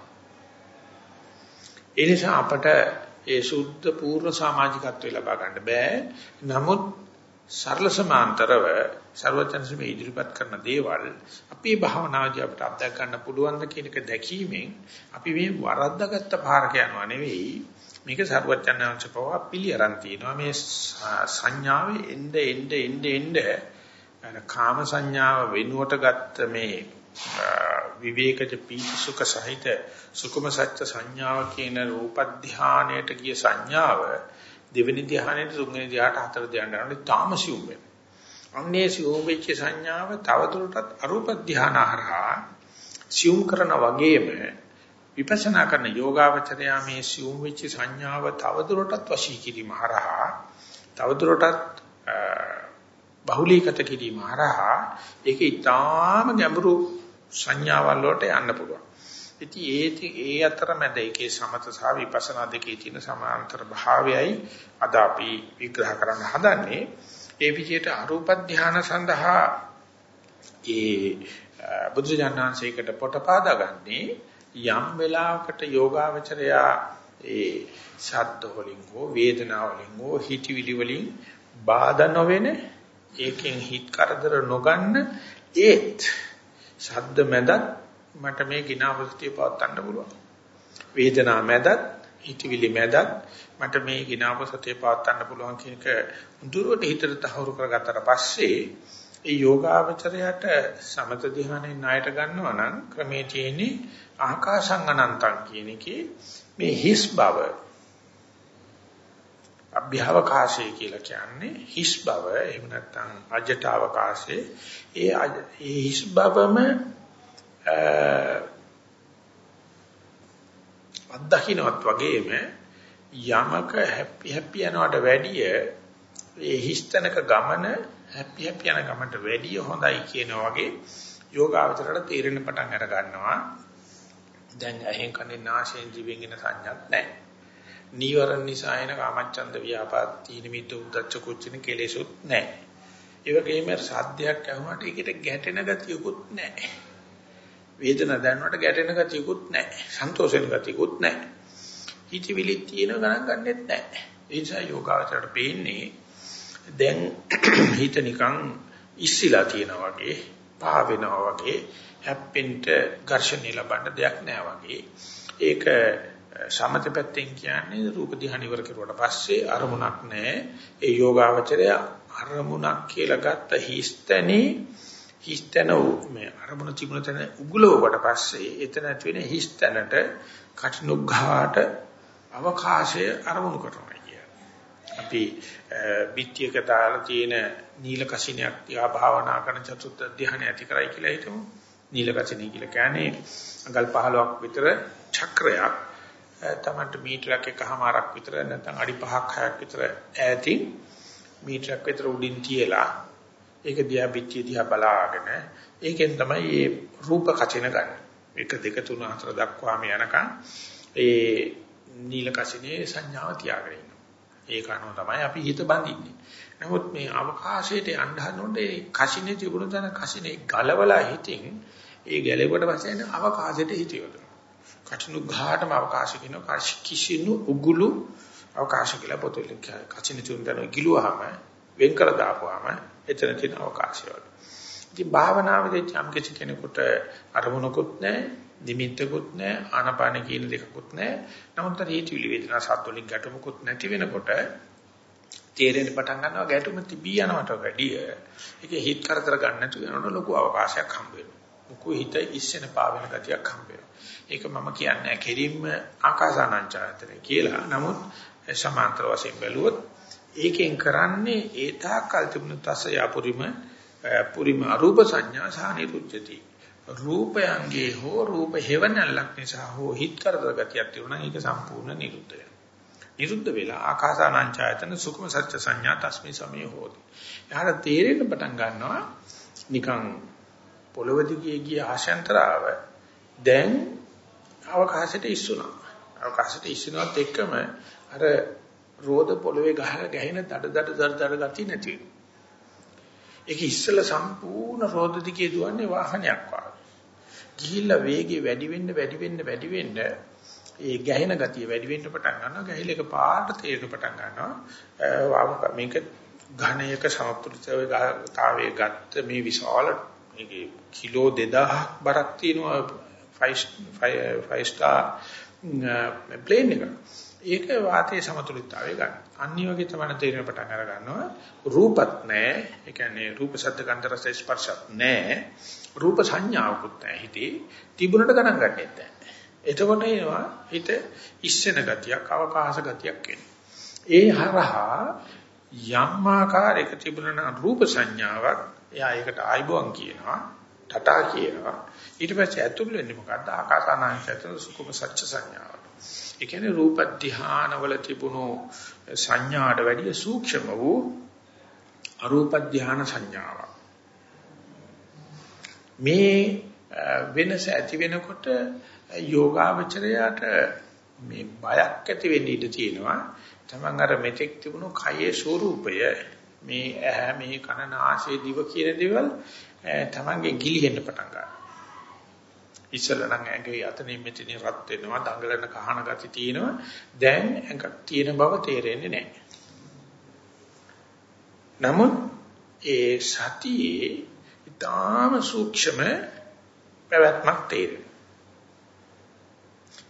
ඒ නිසා අපට ඒ සුද්ධ පූර්ණ සමාජිකත්වය ලබා ගන්න බෑ. නමුත් සරල සමාන්තරව ਸਰවචන්සම ඉදිරිපත් කරන දේවල් අපේ භාවනාදී අපට අත්දැක ගන්න පුළුවන් ද කියන එක දැකීමෙන් අපි මේ වරද්දාගත්ත පාරක යනවා නෙවෙයි. මේක ਸਰවචන්නාංශ පව පිළියරන් තිනවා. මේ සංඥාවේ එnde එnde එnde එnde. කාම සංඥාව වෙනුවට ගත්ත මේ විවේකජ පීති සුඛ සහිත සුකුම සත්‍ය සංඥාව කියන රූප ධානයට ගිය සංඥාව දෙවෙනි ධානයට තුන්වෙනි ධානයට හතර ධානයට යනකොට තාමසියුම් වෙනවා. අන්නේ සියුම් වෙච්ච සංඥාව තවදුරටත් අරූප ධානහරහා සියුම් කරන වගේම විපස්සනා කරන යෝගාවචරයා මේ සියුම් වෙච්ච සංඥාව තවදුරටත් වශී කිරීම හරහා තවදුරටත් බහුලීගත කිරීම හරහා ඒක ඊටාම ගැඹුරු සංඥාවල් වලට යන්න පුළුවන්. ඉතින් ඒ ඒ අතරමැද ඒකේ සමත සහ විපස්සනා දෙකේ තියෙන සමාන්තර භාවයයි අද අපි විග්‍රහ කරන්න හදන්නේ. ඒ විදිහට අරූප ධානය සඳහා ඒ බුදු ජානනාංශයකට පොටපාදාගන්නේ යම් වෙලාවකට යෝගාවචරයා ඒ ශබ්ද වලින් හෝ වේදනා වලින් හෝ හිතවිලි වලින් බාධා නොවෙන ඒකෙන් හිත කරදර නොගන්න ඒත් ශබ්ද මැදත් මට මේ ගිනාවස්තිය පවත්වන්න පුළුවන්. වේදනා මැදත් හිතවිලි මැදත් මට මේ ගිනාප සතිය පවත්වන්න පුළුවන් කියන එක දුරට හිතට තහවුරු කරගත්තට පස්සේ ඒ යෝගාවචරයට සමත ධ්‍යානෙන් ණයට ගන්නවා නම් ක්‍රමේ තියෙන්නේ ආකාසං අනන්තං කියන එකේ මේ හිස් බව අභ්‍යවකාශය කියලා කියන්නේ හිස් බව එහෙම නැත්නම් අජටවකාශය. ඒ ඒ හිස් බවම අත්දකින්නවත් වගේම යමක හැපි හැපි යනවට වැඩිය ඒ හිස්තනක ගමන හැපි හැපි යන ගමනට වැඩිය හොඳයි කියන වගේ යෝගාවචරයට තීරණ පටන් අර ගන්නවා දැන් ඇහෙන් කනෙන් නාසයෙන් දිවෙන් එන සංඥාවක් නැහැ. නීවරණ නිසා එන කාමච්ඡන්ද ව්‍යාපාද තීන මිද්ද උද්දච්ච කුච්චින කෙලෙසුත් නැහැ. ඒ වගේම සාධ්‍යයක් ඇහුවට ඒකට ගැටෙන ගතියකුත් නැහැ. වේදන දැනනකොට ගැටෙන ගතියකුත් නැහැ. සන්තෝෂෙන ගතියකුත් නැහැ. හිතවිලි තියෙන ගණන් ගන්නෙත් නැහැ. ඒ නිසා යෝගාවචරයට පේන්නේ දැන් හිත නිකන් ඉස්සිලා තියෙනවා වගේ, පහ වෙනවා වගේ, හැප්පෙන්න ඝර්ෂණය ලබන්න දෙයක් නැහැ වගේ. ඒක සමත පැත්තෙන් කියන්නේ රූප ධ්‍යාන ඉවර කරුවට පස්සේ අරමුණක් නැහැ. ඒ යෝගාවචරය අරමුණක් කියලා ගත්ත හිස්තනේ හිස්තන මේ අරමුණ තිබුණ තැන උගලවකට පස්සේ එතන ඇති වෙන හිස්තනට කටනුග්ඝාට අවකාශය අරමුණු කරනවා කියන්නේ. අපි පිටියක දාලා තියෙන නීල කසිනියක් තියා භාවනා කරන චතුත් ධ්‍යාන ඇති කරයි කියලා හිතමු. නීල කසිනිය කියලා කියන්නේ අඟල් 15ක් විතර චක්‍රයක් තමන්ට මීටරයක් එකමාරක් විතර නැත්නම් අඩි 5ක් 6ක් විතර ඈතින් මීටරයක් විතර උඩින් තියලා ඒක දිහා පිටිය දිහා බලාගෙන ඒකෙන් තමයි මේ රූප කචින ගන්න. 1 2 3 4 දක්වාම යනකම් ඒ නීල කසිනේ සංඥාව තියාගෙන ඉන්නවා. ඒක අනුව තමයි අපි හිත බඳින්නේ. නමුත් මේ අවකාශයට යන්න හදනකොට ඒ කසිනේ තිබුණ තැන කසිනේ ගලවලා හිතින් ඒ ගැලෙවට පස්සේ අවකාශයට හිත යොදනවා. කටිනු ගාටම අවකාශ කියනවා කිසිනු උගුලු අවකාශ කියලා පොතේ ලියලා කචින තුන්දන ගිලුවාම වෙන් කර දාපුවාම එතන තියෙන අවකාශය වල. ඉතින් භාවනාවේදී යම් කිසි කෙනෙකුට අරමුණකුත් නැහැ, නිමිත්තකුත් නැහැ, ආනපාන කියන දෙකකුත් නැහැ. නමුත් හේතුවිලි වේදනා සද්දවලින් ගැටුමකුත් නැති වෙනකොට තේරෙන්න පටන් ගන්නවා ගැටුම තිබී යනවට වැඩිය ඒකේ හිත කරදර ගන්න නැතුව යනකොට ලොකු අවකාශයක් හම්බ වෙනවා. ලොකු හිත ඉස්සෙන පාවෙන ගතියක් හම්බ වෙනවා. ඒක මම කියන්නේ කෙලින්ම ආකාසානංචායතන කියලා. නමුත් සමාන්තර වශයෙන් බැලුවොත් ඒකෙන් කරන්නේ ඒ තාකල් තිබුණු තස යපුරිම පුරිම අරූප සංඥා සානිරුච්චති. රූපයන්ගේ හෝ රූප හේවණල්ලක් නිසා හෝ හිත කරදර ගතියක් තිබුණා ඒක සම්පූර්ණ නිරුද්ධ වෙනවා. නිරුද්ධ වෙලා ආකාසානංචායතන සුකුම සත්‍ය සංඥා තස්මි සමේ හෝති. එහාට තේරෙන්න පටන් ගන්නවා නිකන් පොළොව දිගේ ගිය ආශයන්තරාව දැන් අවකාශයට ඉස්සුණා. අවකාශයට ඉස්සුණාත් එක්කම අර රෝද පොළවේ ගහ ගැහෙන දඩ දඩ දඩ දඩ ගතිය නැති වෙනවා. ඒක ඉස්සෙල්ලා සම්පූර්ණ රෝද දිගේ දුවන්නේ වාහනයක් වගේ. ගිහිල්ලා වේගය වැඩි වෙන්න වැඩි වෙන්න වැඩි වෙන්න ඒ ගැහෙන ගතිය වැඩි වෙන්න පටන් ගන්නවා. ගැහිල එක පාට තේරෙන්න පටන් ගන්නවා. මේක ඝණයක සමතුලිතතාවයේ ගත්ත මේ විශාල මේකේ කිලෝ 2000ක් බරක් තියෙනවා 5 star ප්ලේන් එක. ඒක වාතයේ සමතුලිතතාවය ගන්න. අනිත් වගේ තමයි තේරෙන පටන් අර ගන්නවා. රූපත් නැහැ. ඒ කියන්නේ රූප ශබ්ද ගන්ධ රස ස්පර්ශත් නැහැ. රූප සංඥාවකුත් නැහැ හිතේ. තිබුණට ගණන් ගන්නෙත් නැහැ. එතකොට එනවා හිත ඉස්සෙන ගතියක්, අවකාශ ගතියක් එනවා. ඒ හරහා යම් ආකාරයක තිබුණා රූප සංඥාවක් එයා ඒකට ආයිබෝන් කියනවා ටටා කියනවා ඊට පස්සේ ඇතුල් වෙන්නේ මොකද්ද ආකාසානාංශයතන සුකුම සත්‍ය සංඥාව. ඒ කියන්නේ රූප ධානවල තිබුණු සංඥාට වැඩිය සූක්ෂම වූ අරූප ධාන සංඥාව. මේ වෙනස ඇති වෙනකොට යෝගාවචරයට මේ බයක් ඇති වෙන්න ඉඩ තියෙනවා. තමන් අර මෙතෙක් තිබුණු කයේ ස්වરૂපය මේ ඇහැ මේ කන නාසය දිව කියන දේවල් තමන්ගේ ගිලිහෙන්න පටන් ගන්නවා. ඉස්සෙල්ලා නම් ඇඟේ අතනින් මෙතනින් රත් වෙනවා දඟලන කහන ගති තියෙනවා. දැන් ඇඟ තියෙන බව තේරෙන්නේ නැහැ. නමුත් ඒ සතියේ ඊටාම සූක්ෂම පැවැත්මක් තේරෙනවා.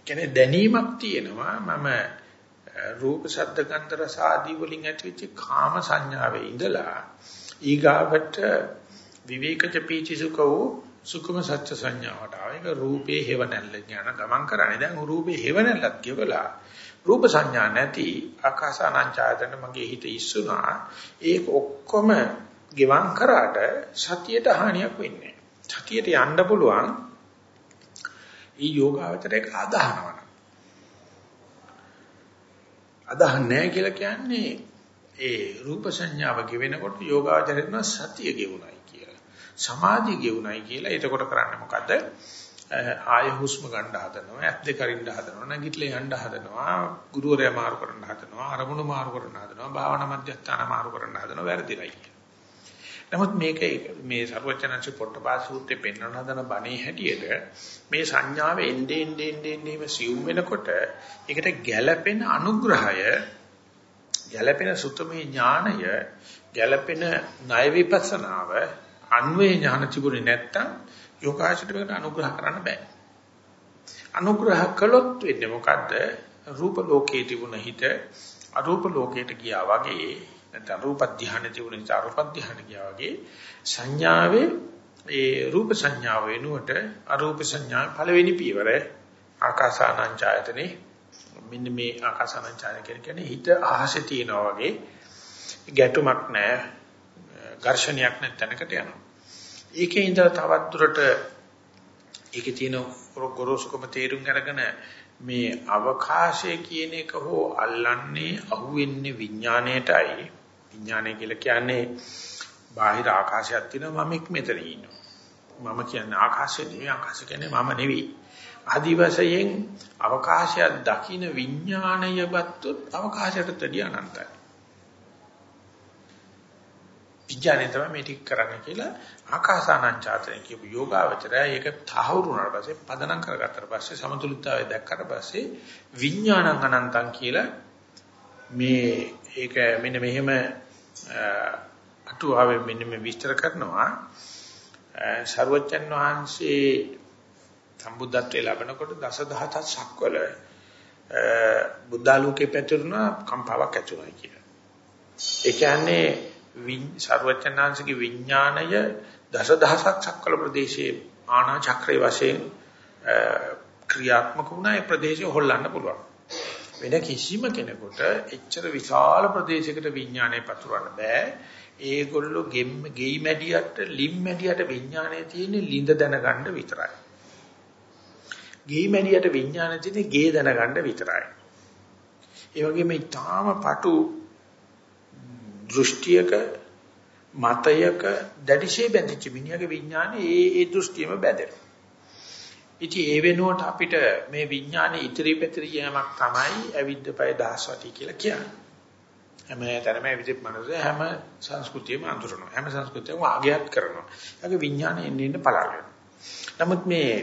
කියන්නේ දැනීමක් තියෙනවා. මම රූප ශබ්ද ගන්ධ රස ආදී වලින් ඇතිවෙච්ච කාම සංඥාවේ ඉඳලා ඊගාවට විවේකජ පීචි සුඛෝ සුඛම සත්‍ය සංඥාවට ආව. ඒක රූපේ හේවණල්ල ඥාන ගමන් කරන්නේ. දැන් රූපේ හේවණල්ලක් කියවලා රූප සංඥා නැති ආකාසානංචායතන මගේ හිත ඉස්සුනා. ඒක ඔක්කොම ගෙවම් කරාට සතියට හානියක් වෙන්නේ සතියට යන්න පුළුවන් ඊ යෝගාවචරයක අදහනවා. අදහන්නේ නැහැ කියලා කියන්නේ ඒ රූප සංඥාව ගෙවෙනකොට යෝගාවචරයෙන් සතිය ගෙවුණයි කියලා. සමාධිය ගෙවුණයි කියලා. එතකොට කරන්නේ මොකද? ආය හුස්ම ගන්න හදනවා, ඇත් දෙක අරින්න හදනවා, නැගිටලා යන්න හදනවා, ගුරුවරයා මාරු කරන්න හදනවා, අරමුණු මාරු කරන්න හදනවා, භාවනා මධ්‍යස්ථාන මාරු කරන්න හදනවා, වැරදිලයි. නමුත් මේක මේ සර්වචනංශ පොට්ටපාස සූත්‍රයේ පෙන්වන හදන බණේ හැටියට මේ සංඥාව එන්නේ එන්නේ එන්නේ සිව් වෙනකොට ඒකට ගැළපෙන අනුග්‍රහය ගැළපෙන සුතමේ ඥානය ගැළපෙන ණය විපස්සනාව අන්වේ ඥාන තිබුණේ නැත්තම් යෝගාචරයට අනුග්‍රහ කරන්න බෑ. අනුග්‍රහ කළොත් වෙන්නේ මොකද්ද? රූප ලෝකයේ තිබුණ හිත අරූප ලෝකයට ගියා වගේ නැත්නම් රූප ධානය තිබුණ නිසා අරූප ධානය ගියා වගේ සංඥාවේ ඒ රූප සංඥාව වෙනුවට අරූප සංඥා පළවෙනි පියවර ආකාසානං ඡායතනේ මෙන්න මේ ආකාසානං ඡායන කියන්නේ හිත අහසේ තියනවා වගේ ගැටුමක් නැහැ ඝර්ෂණයක් නැත් තැනකට යනවා. ඒකේ ඉඳලා තවත් දුරට ඒකේ තියෙන ගොරෝසුකම තේරුම් අරගෙන මේ අවකාශය කියන එක හෝ අල්ලන්නේ අහුවෙන්නේ විඥාණයටයි. විඥානය කියලා කියන්නේ බාහිර ආකාශයක් තියෙනවා මම එක් මෙතන ඉන්නවා. මම කියන්නේ ආකාශය නෙවෙයි ආකාශය කියන්නේ මම නෙවෙයි. ආදි වශයෙන් අවකාශයක් දකින්න විඥාණයවත් අවකාශයට තඩිය අනන්තයි. විඥානය තමයි මේ ටික කරන්නේ කියලා ආකාසානංචාතන කියපු යෝගාවචරය ඒක තහවුරු වුණාට පස්සේ පදනම් කරගත්තට පස්සේ සමතුලිතතාවය දැක්කට පස්සේ විඥානං අනන්තං කියලා මේ ඒක මෙන්න මෙහෙම අටුවාවෙන් මෙන්න මේ විස්තර කරනවා සර්වජන් වහන්සේ සම්බුද්ධත්වයේ ලැබනකොට දසදහසක් සක්වල බුද්ධාලෝකේ පැතිරුණ කම්පාවක් ඇති වුණා කියලා. ඒ කියන්නේ සර්වඥාන්සේගේ විඥාණය දසදහසක් සක්වල ප්‍රදේශයේ ආනා චක්‍රයේ වශයෙන් ක්‍රියාත්මක වුණා ඒ ප්‍රදේශය හොල්ලන්න පුළුවන්. වෙන කිසිම කෙනෙකුට එච්චර විශාල ප්‍රදේශයකට විඥානය පතුරවන්න බෑ. ඒගොල්ලෝ ගෙම් ගෙයි මැඩියට ලිම් මැඩියට විඥානය තියෙන්නේ ලිඳ දැනගන්න විතරයි. ගෙයි මැඩියට විඥානය තියෙන්නේ ගේ දැනගන්න විතරයි. ඒ වගේම ඊටාම පටු දෘෂ්ටියක මතයක දැඩිශේ බැඳිච්ච මිනිහගේ විඥානේ ඒ ඒ දෘෂ්ටියම බැඳෙනවා. ඉතින් ඒ වෙනුවට අපිට මේ විඥානේ ඉතිරි පැතිරි යෑමක් තමයි අවිද්ද පය දහස්වටි කියලා කියන්නේ. හැම තැනම විදිහට මනස හැම සංස්කෘතියෙම අඳුරනවා. හැම සංස්කෘතියම ආගයත් කරනවා. ඒක විඥානේ එන්නේ ඉන්න පළල් වෙනවා. නමුත් මේ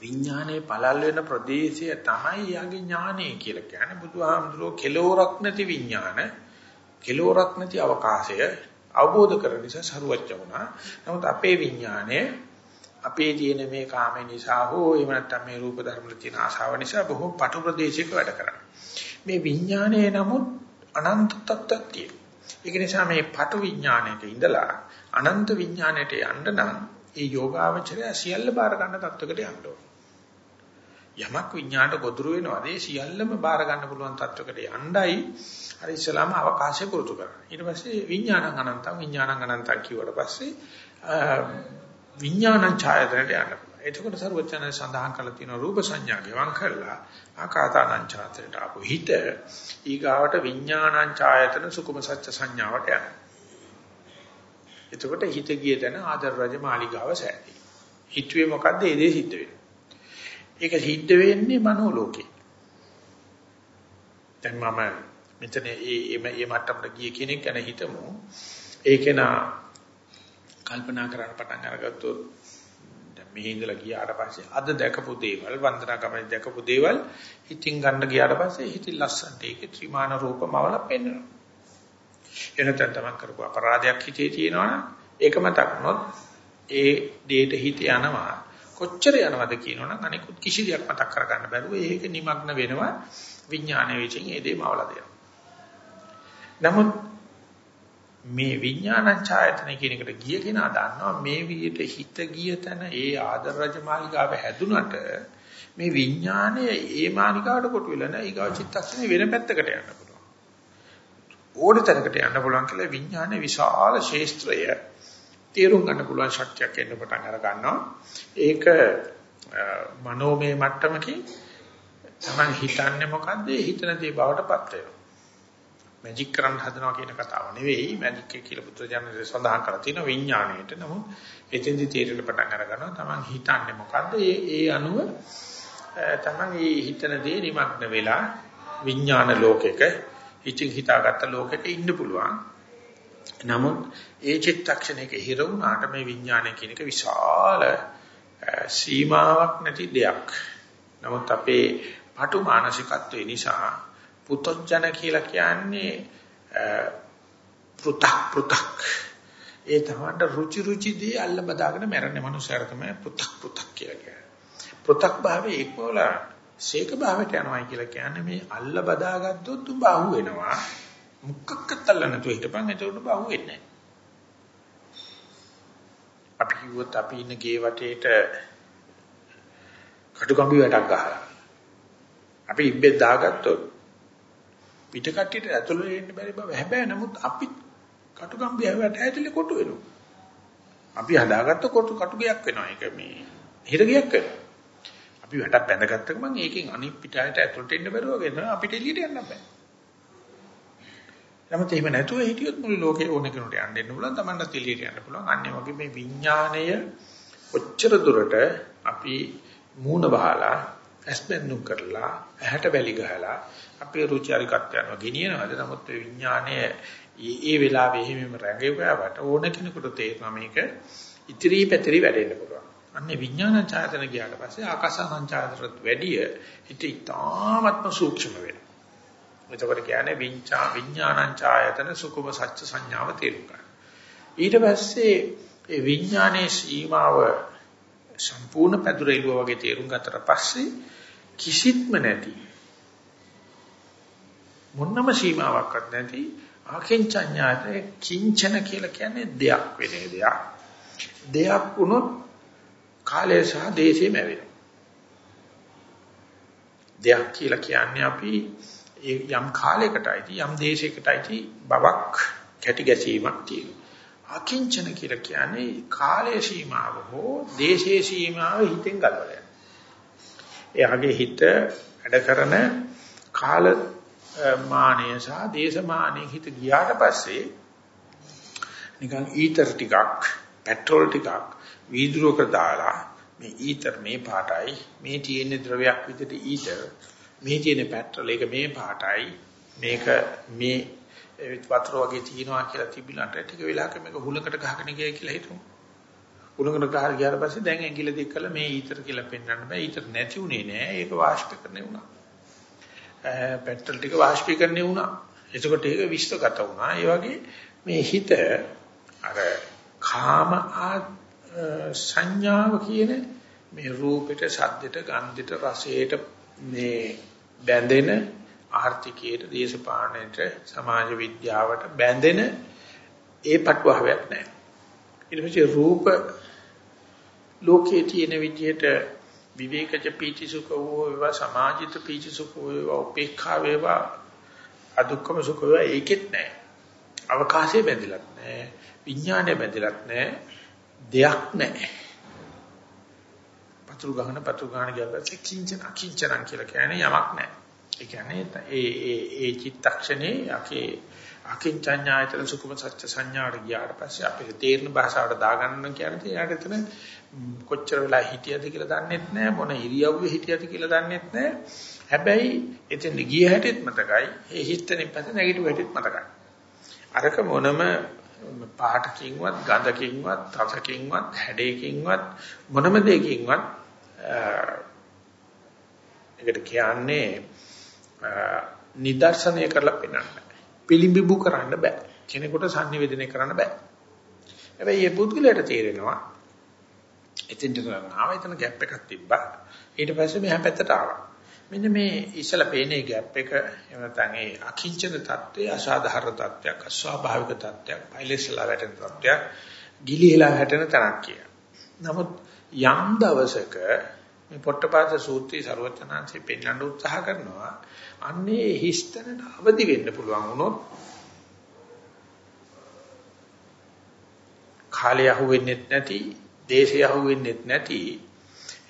විඥානේ පළල් වෙන ප්‍රදේශය තමයි යාගේ ඥානය කියලා කියන්නේ. බුදුහාමුදුරුවෝ කෙලෝරක් නැති විඥාන, කෙලෝරක් නැති අවකාශය අවබෝධ කරගන්න නිසා සරුවච්ච වුණා. නමුත් අපේ විඥානේ අපේ තියෙන මේ කාම නිසා හෝ එහෙම නැත්නම් මේ රූප ධර්ම වල තියෙන ආශාව නිසා බොහෝ පටු ප්‍රදේශයක වැඩ කරනවා. මේ විඥානයේ නමුත් අනන්ත තත්ත්වයක් තියෙනවා. ඒක නිසා මේ පටු විඥානයක ඉඳලා අනන්ත විඥානයට යන්න නම් ඒ යෝගාවචරය සියල්ල බාර ගන්න තත්ත්වයකට යන්න ඕන. යමක් විඥාණයට ගොදුරු වෙනවාද ඒ සියල්ලම බාර ගන්න පුළුවන් තත්ත්වයකට යණ්ඩයි අර ඉස්ලාම අවකාශය පුරුදු කරන්නේ. ඊට පස්සේ විඥානං අනන්තං විඥානං අනන්තං කියවට පස්සේ විඥානං ඡායතනට යන්න පුළුවන්. එතකොට සරුවචන සඳහන් කරලා තියෙන රූප සංඥා ගෙවම් කරලා ආකාතානං ඡායතනට ආපු හිත ඊගාවට විඥානං ඡායතන සුකුම සත්‍ය සංඥාවට යනවා. එතකොට හිත ගිය තැන ආදර රජ මාලිගාව සෑදී. හිතුවේ මොකද්ද? ඒ දේ සිද්ධ වෙනවා. ඒක සිද්ධ වෙන්නේ මනෝ ලෝකේ. දැන් මම මෙතන මේ මේ මට්ටමට ගිය කෙනෙක් ගැන හිතමු. ඒකේනා කල්පනා කරන්න පටන් අරගත්තොත් දැන් මෙහි ඉඳලා ගියාට පස්සේ අද දැකපු දේවල් වන්දනා ගමනේ දැකපු දේවල් හිතින් ගන්න ගියාට පස්සේ හිතින් ලස්සනට ඒකේ ත්‍රිමාන රූපමවල පෙන්වනවා. එනතන තමයි කරපු අපරාධයක් හිතේ තියෙනවනම් ඒක මතක් වුණොත් ඒ දෙයට හිත යනවා කොච්චර යනවද කියනවනම් අනිකුත් කිසි දෙයක් මතක් කරගන්න බැරුව ඒක নিমগ্ন වෙනවා විඥානයේ විචින් ඒ දේ මවලා දෙනවා. නමුත් මේ විඥාන ඡායතන කියන එකට ගිය කෙනා දන්නවා මේ විදිහට හිත ගිය තැන ඒ ආදර රජමාලිගාව හැදුනට මේ විඥානය ඒ මාලිගාවට කොට වෙලා නැහැ ඊගාව චිත්තක්ෂණේ වෙන පැත්තකට යන්න පුළුවන්. ඕන තැනකට යන්න පුළුවන් කියලා විඥානයේ විශාල ශේස්ත්‍රය තේරුම් ගන්න පුළුවන් ශක්තියක් එන්න පටන් අර ගන්නවා. ඒක මනෝමය මට්ටමකින් තමයි හිතන්නේ මොකද්ද? හිතන දේ බවට පත් වෙනවා. මැජික් කරන්න හදනවා කියන කතාව නෙවෙයි. මැජික් එක කියලා පුත්‍රයන්ගේ සඳහන් කරලා තියෙන විඥාණයට. නමුත් එතෙන්දි තේරෙන්න පටන් අර ගන්නවා තමන් හිතන්නේ මොකද්ද? ඒ ඒ අනුව තමන් ඒ හිතන දේ නිමග්න වෙලා විඥාන ලෝකෙක හිතින් හිතාගත්ත ලෝකෙක ඉන්න පුළුවන්. නමුත් ඒ චිත්තක්ෂණයක හිර වුණාට මේ විඥානය කියන එක විශාල සීමාවක් නැති දෙයක්. නමුත් අපේ පටු මානසිකත්වය නිසා පුතොජන කියලා කියන්නේ පෘතක් පෘතක් ඒ තමයි රුචි රුචි දී අල්ල බදාගෙන මැරෙන මනුස්සයර තමයි පෘතක් පෘතක් කියලා කියන්නේ. පෘතක් භාවයේ ඉක්මවලා ශේක භාවයට යනවා කියලා කියන්නේ මේ අල්ල බදාගත්තොත් උඹ අහු වෙනවා. මුක්කක්කත් අල්ල නැතුව හිටපන් එතකොට උඹ අහු වෙන්නේ නැහැ. අපි කිව්වොත් අපි ඉන්න ගේ වටේට කටුකම්බි වැටක් ගහලා අපි ඉබ්බෙන් දාගත්තොත් පිට කට්ටියට ඇතුළේ එන්න බැරි බව හැබැයි නමුත් අපි කටුකම්බිය හැවට ඇතුළේ කොටු වෙනවා. අපි හදාගත්ත කොටු කටුගයක් වෙනවා. ඒක මේ හිරගයක් වෙනවා. අපි වැටක් බැඳගත්ත ගමන් ඒකෙන් අනිත් පිටායට ඇතුළට එන්න බැරුව වෙනවා අපිට එළියට යන්න බෑ. නමුත් එහෙම නැතුව හිටියොත් මුළු ලෝකේ ඕන කෙනෙකුට යන්න දෙන්න පුළුවන්. Tamanට එළියට යන්න පුළුවන්. අන්නේ වගේ මේ විඥාණය ඔච්චර දුරට අපි මූණ බහලා ඇස්බැඳු කරලා ඇහැට වැලි ගහලා අපේ රුචි අරිකත්වයන්ව ගෙනියනවාද නමුත් ඒ විඥානය ඒ වෙලාවේ එහෙමම රැඟෙවවට ඕන කෙනෙකුට තේරෙනවා මේක ඉතිරි පැතිරි වැඩෙන්න පුළුවන්. අන්නේ විඥාන ඡායතන ගියාට පස්සේ ආකාශ සංචාරතරත් වැඩිය හිත ඉතාමත්ම සූක්ෂම වෙනවා. එතකොට කියන්නේ විඤ්ඤා විඥානං ඡායතන සුකුම සත්‍ය සංඥාව තේරුම් ගන්න. ඊට පස්සේ ඒ විඥානයේ සීමාව සම්පූර්ණ පැදුරේලුව වගේ තේරුම් ගත්තට පස්සේ කිසිත්ම නැති මොන්නම සීමාවක්වත් නැති ආකින්චඤ්ඤාතේ කිංචන කියලා කියන්නේ දෙයක් වෙන දෙයක්. දෙයක් වුණොත් කාලය සහ දේශෙම වෙනවා. දෙයක් කියලා කියන්නේ අපි යම් කාලයකටයි යම් දේශයකටයි බවක් කැටි ගැසීමක් තියෙනවා. අකිංචන කියලා කියන්නේ කාලයේ සීමාව හෝ දේශයේ සීමාව හිතෙන් ගලවලා යනවා. එයාගේ හිත වැඩ කරන කාල මානය සහ දේශමානයේ හිත ගියාට පස්සේ නිකන් ඊතර ටිකක් පෙට්‍රෝල් ටිකක් වීදුරුවක දාලා මේ ඊතර මේ පාටයි මේ තියෙන ද්‍රවයක් විදිහට ඊතර මේ තියෙන පෙට්‍රල් එක මේ පාටයි මේක මේ වතුර වගේ තියෙනවා කියලා තිබුණාට ටික වෙලාවක මේක හුලකට ගහගෙන ගියයි කියලා හිතමු. හුලකට ගහලා ගියාට පස්සේ දැන් ඇඟිල්ල දික් කළා මේ ඊතර කියලා පෙන්වන්න බෑ. ඊතර නැති උනේ නෑ. ඒක වාෂ්පීකරණය වුණා. පෙට්‍රල් ටික වාෂ්පීකරණය වුණා. එතකොට ඒක විශ්වගත වුණා. ඒ වගේ මේ හිත අර කාම සංඥාව කියන මේ රූපෙට, ශබ්දෙට, ගන්ධෙට, රසයට මේ බැඳෙන ආර්ථිකයට, දේශපාලනයට, සමාජ විද්‍යාවට බැඳෙන ඒ පටුවහයක් නැහැ. ඊට පස්සේ රූප ලෝකයේ තියෙන විදිහට විවේකජ පීති සුඛ වූ වේවා සමාජිත පීති සුඛ වේවා උපේක්ඛා වේවා අදුක්කම සුඛ වේවා ඒකෙත් නැහැ. අවකාශයේ බැඳිලත් නැහැ. විඥානයේ බැඳිලත් නැහැ. දෙයක් නැහැ. පතුරු ගහන පතුරු ගහන කියලාට කිංචන අකිංචනං කියලා කියන්නේ යමක් නැහැ. ඒ කියන්නේ ඒ ඒ ඒ චිත්තක්ෂණේ යකේ අකිංචඤ්ඤායතන සුකුම සත්‍ය සංඥාවට ගියාට පස්සේ අපේ තේරෙන භාෂාවට දාගන්න කියන්නේ එයාට එතන කොච්චර වෙලා හිටියද කියලා දන්නෙත් නැහැ මොන ඉරියව්වේ හිටියද කියලා දන්නෙත් නැහැ හැබැයි එතෙන් ගිය හැටිත් මතකයි ඒ හිතෙනින් පස්සේ නැගිටු හැටිත් මතකයි. අරක මොනම පාටකින්වත් ගඳකින්වත් රසකින්වත් හැඩයකින්වත් මොනම දෙයකින්වත් ඒකට කියන්නේ නිදර්ශනය කරලා පෙන්නන්න පිළිඹිබු කරන්න බෑ. කෙනෙකුට sannivedanaya කරන්න බෑ. හැබැයි මේ පුද්ගලයාට තේරෙනවා එතෙන්ට ආවා එතන ગેප් එකක් තිබ්බා. ඊට පස්සේ මෙහා පැත්තට ආවා. මෙන්න මේ ඉස්සලා පේනේ ગેප් එක එහෙම නැත්නම් ඒ අකිංචන தත්ත්වය, අසාධාරණ தත්ත්වයක්, අස්වාභාවික තත්ත්වයක්, පයිලෙස්ලා වැටෙන තත්ත්වයක්, ගිලිහිලා හැටෙන තනක් කියන. නමුත් යම් දවසක මේ පොට්ටපාද සූත්‍රයේ සරුවචනාංශයෙන් පෙන්වන්න උත්සාහ කරනවා අන්නේ හිස්තැනට අවදි වෙන්න පුළුවන් වුණොත් කාලය අහුවෙන්නේ නැති දේශය අහුවෙන්නේ නැති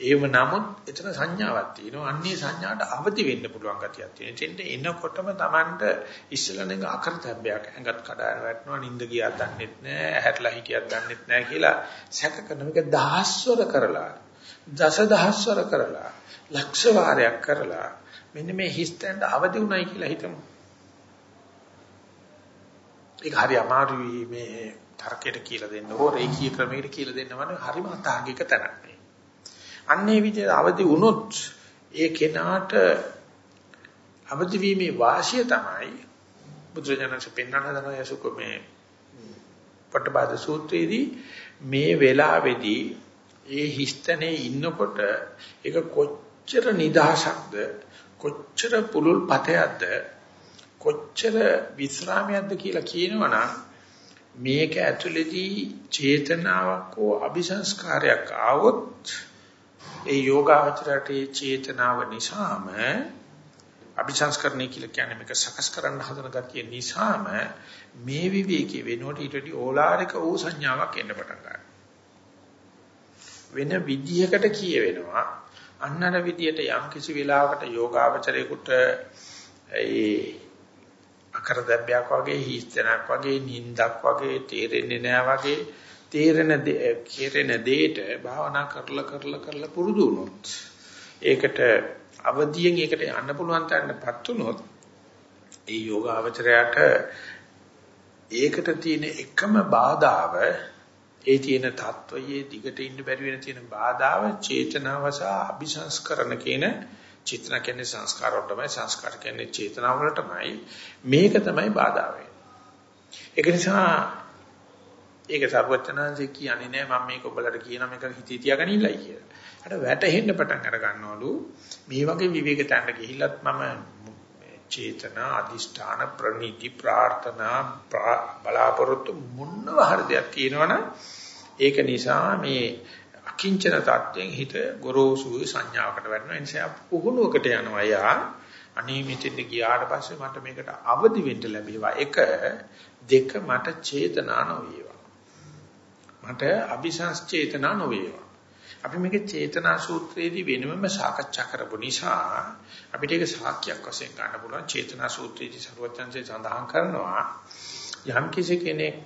ඒව නමුත් එතන සංඥාවක් තියෙනවා. අන්නේ සංඥාට අවදි වෙන්න පුළුවන් ගතියක් තියෙනවා. එතෙන්ට එනකොටම Tamanට ඉස්සෙල්ලා නෙග අකරතැබ්බයක් ඇඟත් කඩාන වැටෙනවා. නිින්ද ගියා දන්නෙත් නැහැ. හැටලා හිටියක් දන්නෙත් නැහැ කියලා සැක කරන මේක දහස්වර කරලා දස දහස්වර කරලා ලක්ෂ වාරයක් කරලා මෙන්න මේ හිස්තැනට අවදි උනායි කියලා හිතමු. ඒක හරි අමාරුයි මේ තර්කයට කියලා දෙන්න ඕ රේඛීය ක්‍රමයකට කියලා දෙන්න වනේ හරිම අතාංගික තැනක්. අන්නේ විදිහට අවදි වුණොත් ඒ කෙනාට අවදි වීමේ වාසිය තමයි බුදුරජාණන් පෙන්වන්න දන යසුක මේ පටබාද සූත්‍රයේදී මේ වෙලාවේදී ඒ හිස්තනේ ඉන්නකොට ඒක කොච්චර නිදහසක්ද කොච්චර පුලුල් පතයක්ද කොච්චර විස්රාමයක්ද කියලා කියනවනම් මේක ඇතුළේදී චේතනාවක් හෝ අபிසංස්කාරයක් ආවොත් ඒ යෝගාවචරයට චේතනාව නිසාම අභිසංස්කරණය කියලා කියන්නේ මේක සකස් කරන්න හදන ගතිය නිසාම මේ විවේකී වෙනකොට ඊට වඩා ඕලාරික වූ සංඥාවක් එන්න පටන් ගන්නවා. වෙන විදියකට කියවෙනවා. අන්නර විදියට යම් කිසි වෙලාවකට යෝගාවචරයේකට ඒ අකරදැබ්බයක් වගේ හිස්තනක් වගේ නිින්දක් වගේ තේරෙන්නේ නැහැ වගේ තේරෙන කෙරෙන දෙයට භාවනා කරලා කරලා කරලා පුරුදු වුණොත් ඒකට අවදියෙන් ඒකට යන්න පුළුවන් තැනටපත් වුණොත් ඒ යෝග අවචරයට ඒකට තියෙන එකම බාධාව ඒ තියෙන தত্ত্বයේ දිගට ඉන්න බැරි වෙන තියෙන බාධාව චේතනාවසා අபிසංස්කරණ කියන චේතන කියන්නේ සංස්කාර වලටමයි සංස්කාර කියන්නේ චේතනාව වලටමයි. මේක තමයි බාධා වෙන්නේ. ඒක නිසා ඒක සර්වචනanse කියන්නේ නෑ මම මේක ඔබලට කියන මේක හිතේ තියාගෙන ඉල්ලයි කියලා. අර වැටෙහෙන්න පටන් අර ගන්නවලු. මේ වගේ විවේක තැනට ගිහිල්ලත් මම චේතනා අදිෂ්ඨාන ප්‍රණීති ප්‍රාර්ථනා බලාපොරොත්තු මොනව හරි දෙයක් තියෙනවනම් ඒක නිසා මේ අකිංචන தත්වෙන් හිත ගොරෝසු සංඥාවකට වැටෙනවා. ඒ නිසා පුහුණුවකට යනවා යා. අනේ මෙතෙන්ට ගියාට පස්සේ මට මේකට අවදි වෙන්න ලැබේවා. එක දෙක මට චේතනා නොවේවා. මට අபிසංස්චේතනා නොවේවා. අපි මේක චේතනා සූත්‍රයේදී වෙනමම සාකච්ඡා කරපු නිසා අපිට ඒක සාක්ෂියක් වශයෙන් ගන්න පුළුවන් චේතනා සූත්‍රයේදී සරුවචන්සේ සඳහන් කරනවා යම් කිසි කෙනෙක්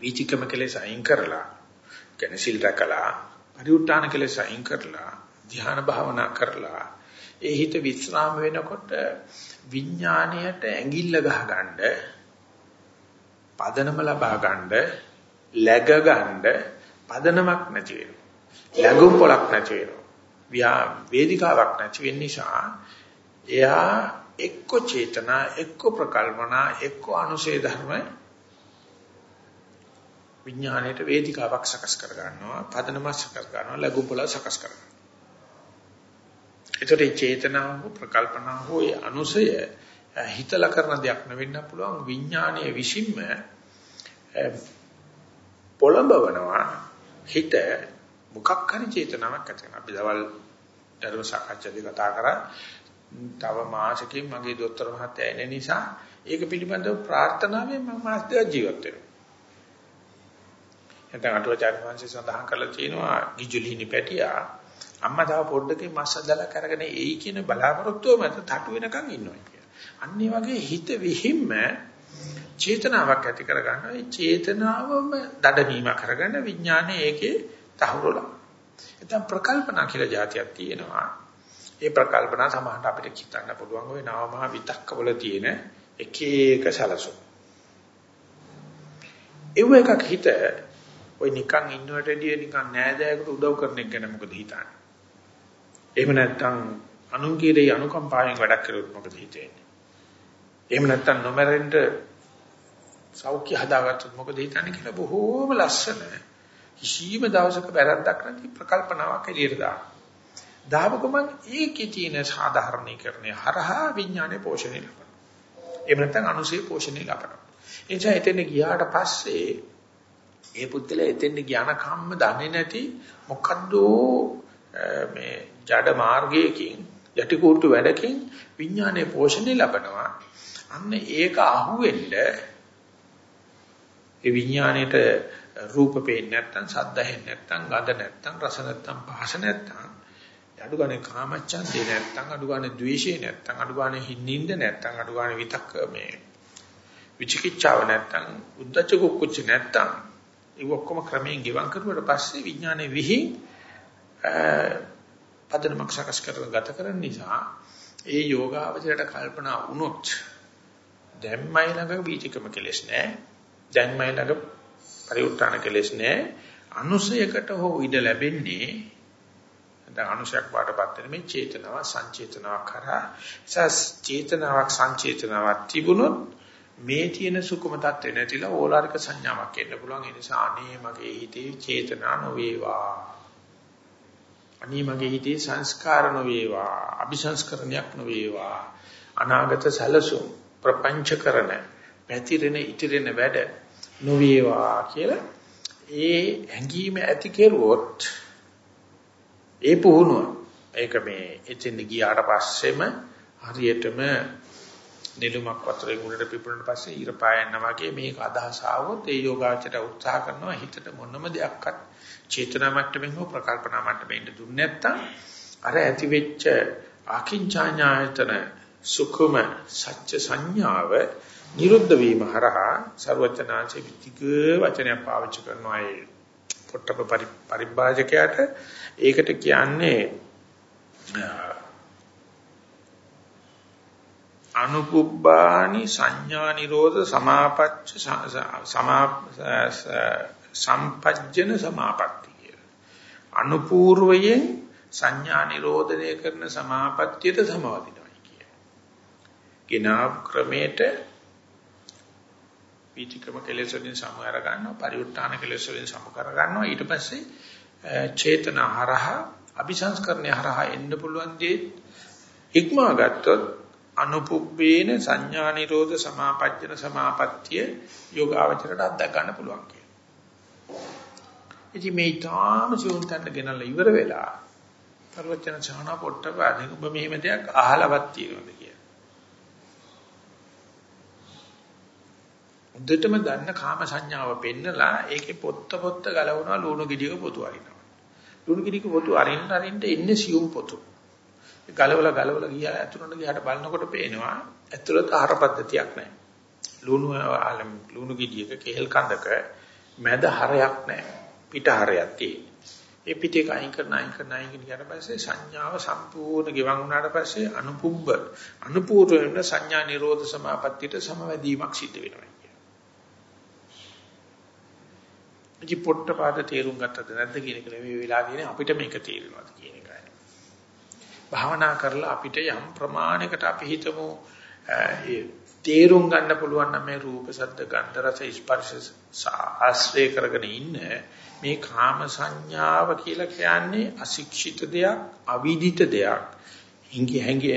වීචිකම කෙලෙස අයින් කරලා කියන්නේ සිල් රැකලා පරිඋත්තාන කෙලෙස අයින් කරලා ධ්‍යාන භාවනා කරලා ඒ හිත විස්්‍රාම වෙනකොට විඥාණයට ඇඟිල්ල ගහගන්න පදනම ලබා ගන්න läග ගන්න පදනමක් නැති වෙනවා. ලැබුම් පොලක් නැති වෙනවා. වේදිකාවක් නැති වෙන නිසා එයා එක්ක චේතනා එක්ක ප්‍රකල්පනා එක්ක අනුසේ ධර්ම විඥාණයට වේදිකාවක් සකස් කර ගන්නවා පදනමක් සකස් කරනවා ලැබුම් පොල සකස් කරනවා. ඒතර චේතනාව ප්‍රකල්පනා හෝ අනුසය හිතලා කරන දෙයක් නෙවෙන්න පුළුවන් විඥානයේ විසින්ම පොළඹවනවා හිත මොකක් හරි චේතනාවක් ඇති වෙනවා. අපි දවල් ධර්ම සාකච්ඡාදී කතා කරා තව මාසෙකින් මගේ දොස්තර මහත්තයා එන නිසා ඒක පිළිබඳව ප්‍රාර්ථනාවෙන් මම මාස දෙකක් ජීවත් වෙනවා. එතන අටුවාචාර්ය වංශය සඳහන් කරලා තියෙනවා ගිජුලිහිනි පැටියා අම්මා තව පොඩ්ඩකින් මස් අදලා කරගෙන එයි කියන බලාපොරොත්තුව මත තටු වෙනකන් ඉන්නවා කියලා. අන්න වගේ හිත විහිම්ම චේතනාවක් ඇති කරගන්නවා. ඒ චේතනාවම දඩමීම කරගෙන විඥානයේ ඒකේ තහවුරුලා. නැත්නම් ප්‍රකල්පනා කියලා જાතියක් තියෙනවා. ඒ ප්‍රකල්පනා සමහරට අපිට හිතන්න පුළුවන් ওই නාමහා විතක්කවල තියෙන එක එක සලසුම්. ඒව එකක් හිත ඔය නිකන් ඉන්නවට එදිය නිකන් නෑදෑයකට උදව් කරන එක ගැන මොකද හිතන්නේ? එහෙම නැත්නම් අනුකීරේ අනුකම්පාවෙන් වැඩක් කළොත් මොකද හිතෙන්නේ? එහෙම නැත්නම් නොමරෙන්න සෞඛ්‍ය හදාගත්තොත් මොකද හිතන්නේ කියලා බොහෝම ලස්සනයි. කිසියම් දවසක වැරද්දක් නැති ප්‍රකල්පනාවක් එළියට දානවා. දාව ගමන් ඒකේ තියෙන සාධාරණීකරණය හරහා විඥානයේ පෝෂණය ලබනවා. එහෙම නැත්නම් අනුසේ පෝෂණය ලබනවා. ඒ නිසා එතන ගියාට පස්සේ ඒ පුද්ගලයා එතෙන් ඥාන කම්ම දන්නේ නැති මොකද්ද මේ ජඩ මාර්ගයකින් යටි කූටු වැඩකින් විඥානයේ පෝෂණය ලබනවා. අන්න ඒක අහුවෙන්න ඒ විඥාණයට රූප පේන්නේ නැත්නම් ශබ්ද ඇහෙන්නේ නැත්නම් ගඳ නැත්නම් රස නැත්නම් පහස නැත්නම් අඩු ගානේ කාමච්ඡන්දේ නැත්නම් අඩු ගානේ ද්වේෂේ නැත්නම් අඩු ගානේ හින්නින්ද නැත්නම් අඩු ගානේ විතක්ක මේ විචිකිච්ඡාව නැත්නම් උද්දච්ච කුක්කුච්ච නැත්නම් ඒ ඔක්කොම ක්‍රමයෙන් ගෙවම් කරුවට පස්සේ විඥානේ විහි පදනමක් සකස් කරලා ගත කරන නිසා ඒ යෝගාවචරයට කල්පනා වුණොත් දැම්මයි ළඟ බීජකම කෙලස් නැහැ. දැන්මයි ළඟ පරිඋත්තාන කෙලස් නැහැ අනුසයකට හෝ ඉඩ ලැබෙන්නේ දැන් අනුශයක් වාටපත් වෙන මේ චේතනාව සංචේතනාවක් කරා. සස් චේතනාවක් සංචේතනාවක් තිබුණොත් මේ තියෙන සුකුම තත්ත්වේ නැතිලා ඕලාරික සංඥාවක් එන්න පුළුවන්. ඒ නිසා අනේ මගේ හිතේ චේතනා නොවේවා. අනේ මගේ හිතේ සංස්කාර නොවේවා. අபிසංස්කරණයක් නොවේවා. අනාගත සැලසුම් ප්‍රපංචකරණ පැතිරෙන ඉතිරෙන වැඩ නොවේවා කියලා ඒ හැඟීම ඇති කෙරුවොත් ඒ පුහුණුව ඒක මේ එතෙන් ගියාට පස්සෙම හරියටම නිලුමක් වතුරේ උඩට පිපුණාට පස්සේ ඊර පායන්න වගේ මේක අදහස ආවොත් ඒ යෝගාචරයට උත්සාහ කරනවා හිතට මොනම දෙයක්වත් චේතනා මට්ටමින් හෝ ප්‍රකල්පනා මට්ටමින් දුන්නේ නැත්තම් අර ඇති වෙච්ච අකින්චාඥායතන සුඛම සත්‍ය සංඥාව නිරුද්ධ වීම හරහා ਸਰවචනාංශේ විතික වචනයක් පාවිච්චි කරනවා ඒ පොට්ටප පරිභාජකයාට ඒකට කියන්නේ අනුපුබ්බානි සංඥා නිරෝධ සමාපච්ච සමා සම්පජ්ජන සමාපatti කියලා. අනුපූර්වයෙන් සංඥා නිරෝධනය කරන සමාපත්තියට සමවදිනවයි කිය. කිනා ක්‍රමයට වීතික්‍රම කෙලෙස් වලින් සමුහර ගන්නවා පරිඋත්ථාන කෙලෙස් වලින් සමුකර ගන්නවා ඊට පස්සේ චේතනහරහ අபிසංස්කරණයහරහ එන්න පුළුවන් දේ ඉක්මවා ගත්තොත් අනුපුබ්බේන සංඥා නිරෝධ සමාපච්චන සමාපත්තිය යෝගාවචරයට අත්දැක ගන්න පුළුවන් කියලා. ඉතින් මේ තාම ජීවිතයට ගෙනල්ලා ඉවර වෙලා පරවචන ඡාන පොට්ට පාදක ඔබ මෙහෙම දෙයක් අහලවත් තියෙනවද හොඳටම දන්න කාම සංඥාව පෙන්නලා ඒකේ පොත්ත පොත්ත ගලවනවා ලුණු ගෙඩියක පොතු අරිනවා. ලුණු ගෙඩියක පොතු අරින්න අරින්න එන්නේ සියුම් පොතු. ගලවලා ගලවලා ගියා ඇතුළට ගියාට බලනකොට පේනවා ඇතුළත ආහාර පද්ධතියක් නැහැ. ලුණු ලුණු ගෙඩියක කෙහෙල් කඳක මැද හරයක් නැහැ. පිට හරයක් තියෙනවා. ඒ පිටේ අයින් කරන අයින් කරන අයින් කරන පස්සේ සංඥාව සම්පූර්ණ ගෙවන් වුණාට පස්සේ අනුපුබ්බ අනුපූර්ව වෙන සංඥා නිරෝධ සමාපත්තියට සමවැදීමක් සිද්ධ වෙනවා. ඉති පොට්ටපාද තේරුම් ගත්තද නැද්ද කියන එක නෙවෙයි වෙලාවදී අපිට මේක තේරෙනවද කියන එකයි. භාවනා කරලා අපිට යම් ප්‍රමාණයකට අපි හිතමු ඒ තේරුම් ගන්න පුළුවන් නම් මේ රූප ශබ්ද ගන්ධ රස ස්පර්ශ ආශ්‍රය කරගෙන ඉන්න මේ කාම සංඥාව කියලා කියන්නේ අශික්ෂිත දෙයක් අවිදිත දෙයක් හිඟි හැඟි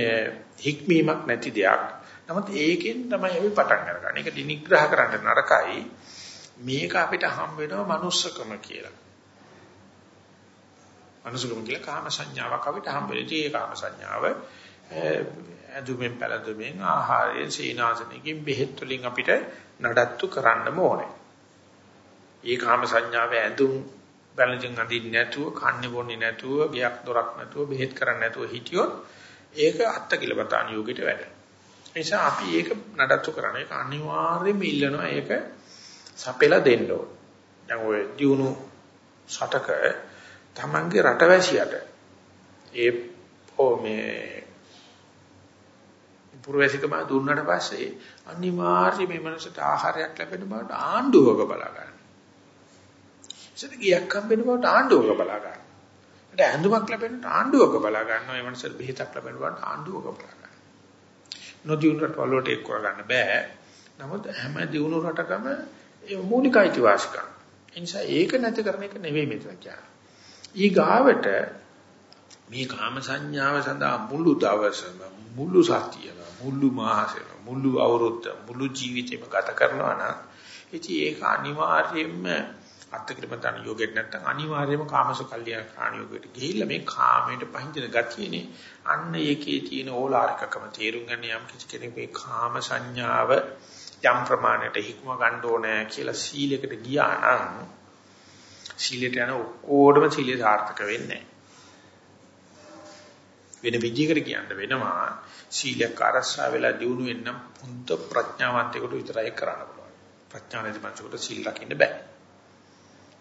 හික්මීමක් නැති දෙයක්. නමුත් ඒකෙන් තමයි අපි පටන් අරගන්නේ. ඒක නිග්‍රහ කරන්න නරකයි. මේක අපිට හම් වෙනවා manussකම කියලා. manussකම කියලා කාම සංඥාවක් අපිට හම් වෙන්නේ. ඒ කාම සංඥාව ඇදුමෙන් පළදුමෙන් ආහාරයෙන් සීනාසනකින් බෙහෙත් වලින් අපිට නඩත්තු කරන්න ඕනේ. ඒ කාම සංඥාව ඇඳුම් බැලඳින් අඳින්නේ නැතුව, කන්නේ බොන්නේ නැතුව, ගයක් දොරක් නැතුව, බෙහෙත් කරන්නේ නැතුව හිටියොත් ඒක අත්ති කිලපතාන යෝගයට වැඩ. ඒ නිසා අපි ඒක නඩත්තු කරන්නේ. ඒක අනිවාර්යයෙන්ම ඉල්ලනවා. ඒක සපෙලා දෙන්න ඕන. දැන් ඔය දියුණු සටක තමන්ගේ රටවැසියට ඒ ඕ මේ පුරවැසිකම දුන්නාට පස්සේ අනිවාර්යයෙන් මේ මනසට ආහාරයක් ලැබෙන බවට ආණ්ඩුවක බලා ගන්න. ඉතින් ගියක් හම්බෙන බවට ආණ්ඩුවක බලා ගන්න. ඒත් ඇඳුමක් ලැබෙනට ආණ්ඩුවක බලා ගන්නවා. මේ මනසට බෙහෙතක් ලැබෙන බවට ආණ්ඩුවක බලා ගන්න. නොදියුණු රටවල් වලට එක්ක කරගන්න බෑ. නමුත් හැම දියුණු රටකම ඒ මූලික අයිතිවාසිකම්. ඒ නිසා ඒක නැති කරන එක නෙවෙයි මෙතන කියන්නේ. ඊගාවට මේ කාම සංඥාව සඳහා මුළු දවසම මුළු සතියම මුළු මාසෙම මුළු අවුරුද්ද මුළු ජීවිතේම ගත කරනවා නම් ඉතින් ඒක අනිවාර්යයෙන්ම අත්කලමතන යෝගෙත් නැත්නම් අනිවාර්යයෙන්ම කාමසකල්ලිය කාණියෝගෙට ගිහිල්ලා මේ කාමයට පහින්දින ගතියනේ අන්න ඒකේ තියෙන ඕලාරිකකම තේරුම් ගන්න යම් කිසි කෙනෙක් මේ කාම සංඥාව යම් ප්‍රමාණයට හික්ම ගන්න ඕනේ කියලා සීලයකට ගියා නම් සීලයට යන ඕඩම සීලය සාර්ථක වෙන්නේ වෙන විදිහකට කියන්න වෙනවා සීලයක් අරසා වෙලා දිනු වෙන්න පුන්ත ප්‍රඥාවන්තයෙකුට විතරයි කරන්න පුළුවන්. ප්‍රඥා නැති මනුස්සයෙකුට සීල් රකින්න බෑ.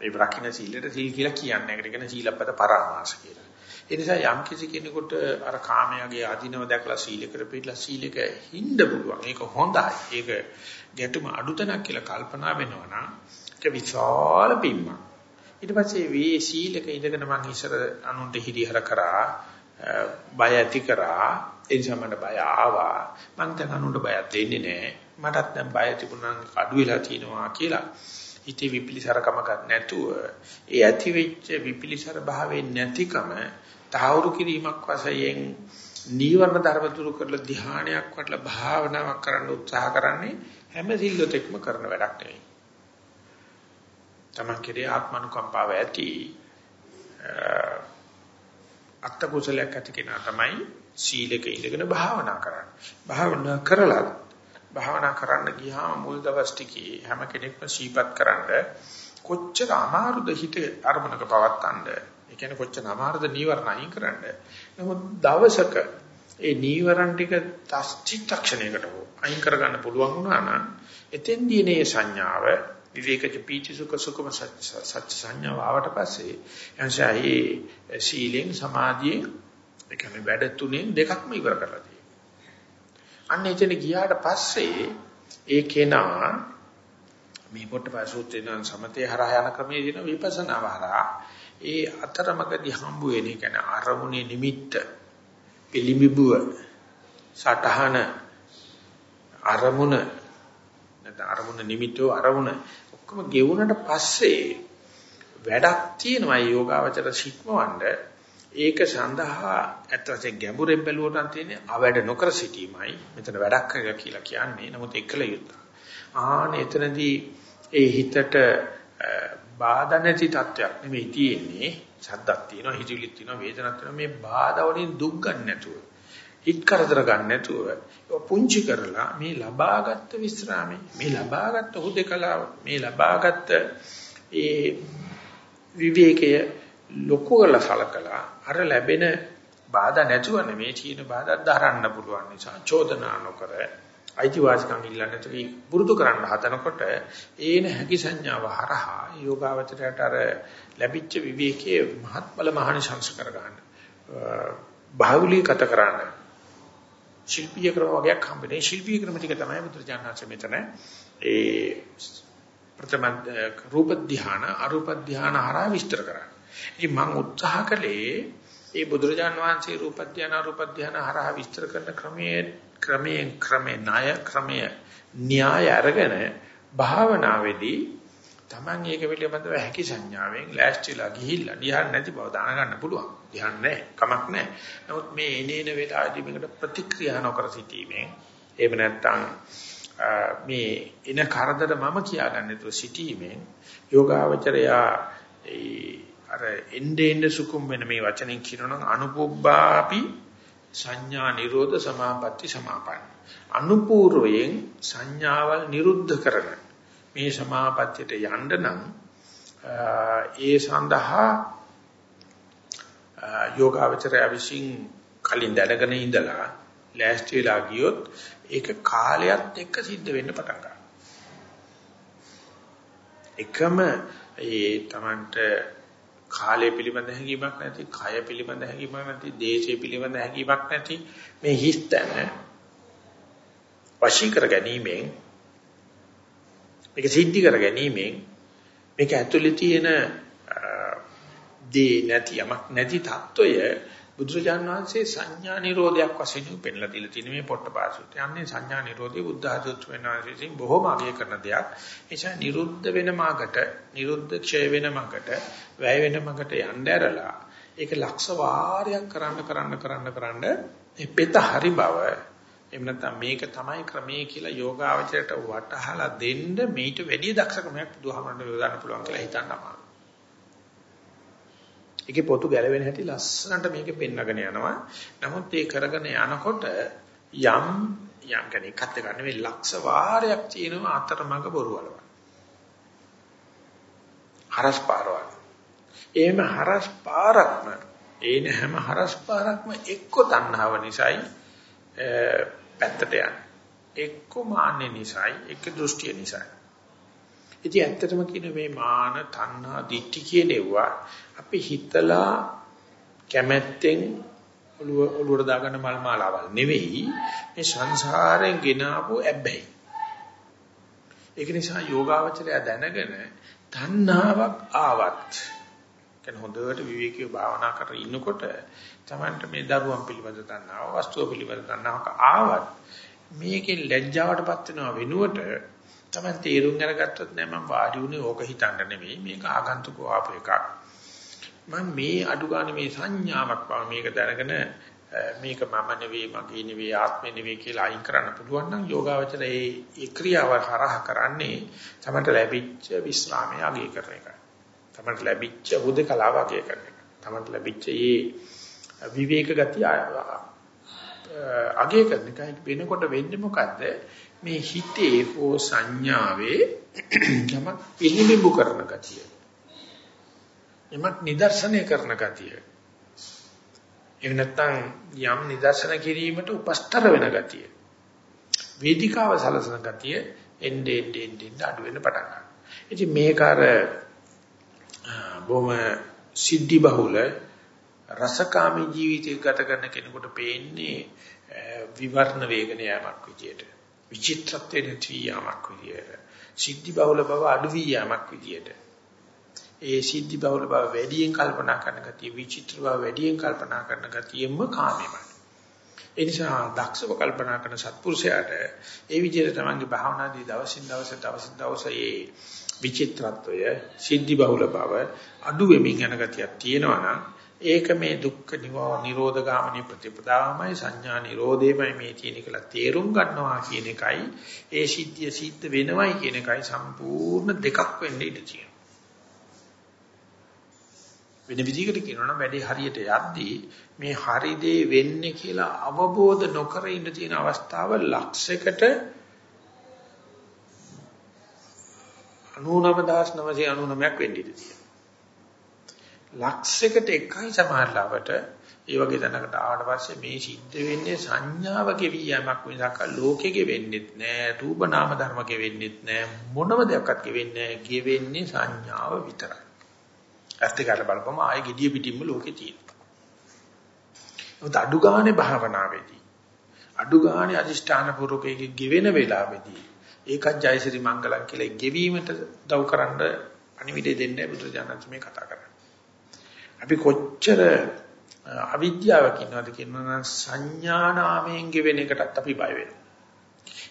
මේ රකින්න සීලයට සීල් කියලා කියන්නේ ඒකට කියන සීලපද පරාමාස කියලා ඒ නිසා යම් කිසි කෙනෙකුට අර කාමයාගේ ආධිනව දැකලා සීලයකට පිටලා සීලයක හින්න පුළුවන්. ඒක හොඳයි. ඒක ගැටුම අඩුතනක් කියලා කල්පනා වෙනවා නම් ඒක විශාල බිම්මක්. ඊට පස්සේ මේ සීලක ඉඳගෙන මම ඉස්සර අනුන්ට හිරිහර කරා බය ඇති කරා ඒ නිසා මට බය ආවා. මම දැන් අනුන්ට බයක් දෙන්නේ නැහැ. මටත් දැන් බය තිබුණා අඩු වෙලා තියෙනවා කියලා. හිතේ විපිලිසරකම ගන්න නැතුව ඒ ඇති වෙච්ච විපිලිසර භාවයෙන් නැතිකම තහවුරු කිරීමක් වශයෙන් නීවරණ ධර්ම දුරු කරලා ධ්‍යානයක් වටලා භාවනාවක් කරන්න උත්සාහ කරන්නේ හැම සිල්ලොතෙක්ම කරන වැඩක් නෙවෙයි. තමන් කෙරේ ආත්මනුකම්පාව ඇති අත්ත කුසලයක් ඇති කෙනා තමයි සීලක ඉඳගෙන භාවනා කරන්නේ. භාවනා කරලා භාවනා කරන්න ගියාම මුල් දවස් ටිකේ හැම කෙනෙක්ම සීපත් කරන්න කොච්චර අමාරුද හිත අරමුණක පවත්තන්නේ ඒ කියන්නේ කොච්චර අමාරුද නීවරණ අයින් කරන්න. නමුත් දවසක ඒ නීවරණ ටික තස්චිත්තක්ෂණයකට හෝ අයින් කරගන්න පුළුවන් වුණා නම් එතෙන්දී නේ සංඥාව විවේකජ පීචි සුඛ සුඛම සත්‍ය සංඥාව ආවට පස්සේ එන්සයි සීලෙන් සමාධියෙන් ඒ කියන්නේ වැඩ තුනෙන් දෙකක්ම ඉවර කරලා තියෙනවා. අන්න එතන ගියාට පස්සේ ඒ කෙනා මේ පොට්ටපය සූත්‍රයෙන් සමතේ හරහා යන ක්‍රමයේ දින විපස්සනා හරහා ඒ අතරමඟදී හම්බ වෙන එක නේ අරමුණේ නිමිත්ත පිළිඹුව සටහන අරමුණ නැත්නම් අරමුණ නිමිත්තෝ අරමුණ ඔක්කොම ගෙවුනට පස්සේ වැඩක් තියෙනවා. යෝගාවචර ශික්මවන්න ඒක සඳහා ඇත්තටම ගැඹුරෙන් බැලුවොත් නම් තියෙන්නේ අවැඩ නොකර සිටීමයි මෙතන වැඩක් කියලා කියන්නේ නමුත් එකල යුතුය ආන එතනදී ඒ හිතට බාධා නැති තත්වයක් නෙමෙයි තියෙන්නේ. ශබ්දක් තියෙනවා, හිතවිලිත් තියෙනවා, වේදනක් තියෙනවා. මේ බාධා වලින් දුක් ගන්න නැතුව, හිත කරදර ගන්න නැතුව, පුංචි කරලා මේ ලබාගත් විස්රාමේ, මේ ලබාගත් හුදකලාව, මේ ලබාගත් ඒ විවේකය ලොකු කරලා සලකලා අර ලැබෙන බාධා නැතුව නෙමේ තියෙන බාධා දරන්න පුළුවන් නිසා චෝදනා නොකර අයිතිවාසිකම් ඉල්ලන්නේ නැතුව පුරුදු කරන්න හදනකොට ඒන හැකි සංඥාව හරහා යෝගාවචරයට අර ලැබිච්ච විවේකයේ මහත්ඵල මහානිශංස කර ගන්න. බාහුලීගත කරන්න. ශිල්පීය ක්‍රම වගේක් හම්බෙන්නේ ශිල්පීය ක්‍රම ටික තමයි බුදුරජාණන්සේ මෙතන ඒ ප්‍රථම රූප ධාන අරූප ධාන හරහා විස්තර කරන්නේ. ඉතින් මම උත්සාහ කළේ ඒ බුදුරජාන් වහන්සේ රූප ධාන අරූප ධාන හරහා විස්තර කරන ක්‍රමයේ ක්‍රමයෙන් ක්‍රමේ ණය ක්‍රමය න්‍යාය අරගෙන භාවනාවේදී Taman ඒක පිළිබඳව හැකි සංඥාවෙන් ලෑස්තිලා ගිහිල්ලා ධ්‍යාන නැති බව දැනගන්න පුළුවන්. ධ්‍යාන නැහැ, කමක් නැහැ. නමුත් මේ එනේන වේලාවදී මේකට ප්‍රතික්‍රියා නොකර සිටීමෙන් එහෙම නැත්නම් මේ එන කරදර මම කියාගන්න නැතුව සිටීමෙන් යෝගාවචරයා අර එnde end සුකුම් වෙන මේ වචනෙන් කියනනම් අනුපොබ්බාපි සංඥා නිරෝධ සමාපatti සමාපන්න. අනුපූර්වයෙන් සංඥාවල් නිරුද්ධ කරන මේ සමාපත්තියට යන්න නම් ඒ සඳහා යෝගාවචරය විසින් කලින් දැනගෙන ඉඳලා ලෑස්ති වෙලා ගියොත් ඒක කාලයත් එක්ක සිද්ධ වෙන්න පටන් ගන්නවා. එකම ඒ Tamanට කාලය පිළිබඳ හැඟීමක් නැති, කය පිළිබඳ හැඟීමක් නැති, දේශය පිළිබඳ හැඟීමක් නැති මේ හිස්තන වශී කර ගැනීමෙන් මේක සිද්ධි කර ගැනීමෙන් මේක ඇතුලේ තියෙන දේ නැති යමක් නැති తত্ত্বය බුදුරජාණන් වහන්සේ සංඥා නිරෝධයක් වශයෙන් පෙන්ලා දීලා තියෙන මේ පොට්ටපාසුත්. යන්නේ සංඥා නිරෝධය බුද්ධ ආධුත් වෙනවාසින් බොහෝම අගය කරන දෙයක්. ඒ නිසා නිරුද්ධ වෙන මාකට, නිරුද්ධ ක්ෂය වෙන මාකට, වැය වෙන මාකට යන්න ඇරලා ඒක ලක්ෂ වාරයක් කරන්න කරන්න කරන්න කරන්න මේ පෙත හරි බව එහෙම නැත්නම් මේක තමයි ක්‍රමයේ කියලා යෝගාවචරයට වටහලා දෙන්න මේට වැඩි දක්ෂකමක් බුදුහාමරණ යොදාන්න පුළුවන් කියලා හිතන්න අමාරුයි. ඒකේ පොතු ගැලවෙන හැටි ලස්සනට මේක පෙන්නගෙන යනවා. නමුත් ඒ කරගෙන යනකොට යම් යම් කෙනෙක් එකත් ගන්න මේ ලක්ෂ වාරයක් තියෙනවා අතරමඟ බොරුවලව. හරස් පාරවල්. එහෙම හරස් පාරක්ම ඒන හැම හරස් පාරක්ම එක්ක තණ්හාව නිසායි පැත්තට යන්නේ. එක්ක මාන්නේ නිසායි එක්ක දෘෂ්ටිය නිසායි. ඉතින් ඇත්තටම කියන මේ මාන තණ්හා දිට්ඨි කියනවා අපි හිතලා කැමැත්තෙන් ඔළුව ඔළුවට දාගන්න මල් මාලාවල් නෙවෙයි මේ සංසාරයෙන් ගෙන ආපු ඇබ්බැහි. ඒක නිසා යෝගාවචරය දැනගෙන තණ්හාවක් ආවත් කියන හොඳට විවේකීව භාවනා කරගෙන ඉන්නකොට තමන්ට මේ දරුවන් පිළිබඳ තණ්හාව වස්තුව පිළිබඳ තණ්හාවක් ආවත් මේකෙන් ලැජ්ජාවටපත් වෙනව වෙනුවට තමන් තීරුම් අරගත්තොත් නෑ මම වාඩි වුණේ ඕක හිතන්න නෙවෙයි මේක ආගන්තුක ආපු එකක් මම මේ අඩු ගන්න මේ සංඥාවක් බව මේක දැනගෙන මේක මම නෙවෙයි මගේ නෙවෙයි ආත්මෙ නෙවෙයි කියලා අයින් කරන්න පුළුවන් නම් යෝගාවචරයේ ඒ ක්‍රියාව හරහා කරන්නේ තමන්ට ලැබිච්ච විස්රාමය අගය කරන එකයි. තමන්ට ලැබිච්ච හුදකලාව අගය කරන එක. තමන්ට ලැබිච්ච මේ විවේක ගතිය අගය කරන එකයි වෙනකොට වෙන්නේ මොකද්ද? මේ හිතේ හෝ සංඥාවේ යමක් පිළිඹු කරන ගතිය. යමක් නිදර්ශනය කරන ගතිය. එහෙම නැත්නම් යම් නිදර්ශන කිරීමට උපස්තර වෙන ගතිය. වේදිකාව සලසන ගතිය එnde end end end අඩු වෙන පටන් ගන්නවා. ඉතින් මේක අර බොහොම සිද්ධි බහුල රසකාමී ජීවිතය ගත කරන කෙනෙකුට පේන්නේ විවර්ණ වේගන යාමක් විදියට. විචිත්‍රත්වයේ නැති යාමක් විදියට. සිද්ධි බහුල බව අඩු වී යාමක් විදියට. ඒ සිද්ධි බහුල බව වැඩියෙන් කල්පනා කරන ගතිය විචිත්‍ර බව වැඩියෙන් කල්පනා කරන ගතියෙම කාමෙමයි. ඒ නිසා දක්ෂව කල්පනා කරන සත්පුරුෂයාට ඒ විදිහට තමන්ගේ භාවනාදී දවසින් දවස දවසින් දවස ඒ විචිත්‍රත්වය සිද්ධි බහුල බව අඩු වෙමින් යන ගතියක් තියෙනවා නම් ඒක මේ දුක්ඛ නිරෝධ ගාමිනී ප්‍රතිපදාවමයි සංඥා නිරෝධේමයි මේ තියෙන කියලා තේරුම් ගන්නවා කියන එකයි ඒ සිද්ධිය සිද්ධ වෙනවයි කියන එකයි සම්පූර්ණ දෙකක් වෙන්න ඉඩ තියෙනවා වෙන විදිහකට කියනවා නම් වැඩි හරියට යද්දී මේ හරි දේ වෙන්නේ කියලා අවබෝධ නොකර ඉන්න තියෙන අවස්ථාව ලක්ෂයකට 99999ක් වෙන්න ඉඩ තියෙනවා. ලක්ෂයකට එකයි සමහරවට ඒ වගේ තැනකට ආවට පස්සේ මේ සිද්ධ වෙන්නේ සංඥාව ගෙවියමක් මිසක් ලෝකෙ ගෙවෙන්නෙත් නෑ රූප නාම ධර්ම ගෙවෙන්නෙත් නෑ මොනම දෙයක්වත් ගෙවෙන්නේ නෑ ගෙවෙන්නේ සංඥාව විතරයි. ඇත්ත කාලා බලපම ආයේ gediya පිටින්ම ලෝකේ තියෙනවා. නමුත් අඩු ගානේ භාවනාවේදී අඩු ගානේ අදිෂ්ඨාන පූර්වකයේ ගෙවෙන වෙලාවේදී ඒකත් ජයසිරි මංගලම් කියලා ගෙවීමට දව් කරන්න අනිවිදේ දෙන්නේ බුදුරජාණන් මේ කතා කරන්නේ. අපි කොච්චර අවිද්‍යාවක් ඉන්නවද කියනවා සංඥා නාමයෙන් ගෙවෙන එකටත් අපි බය වෙනවා.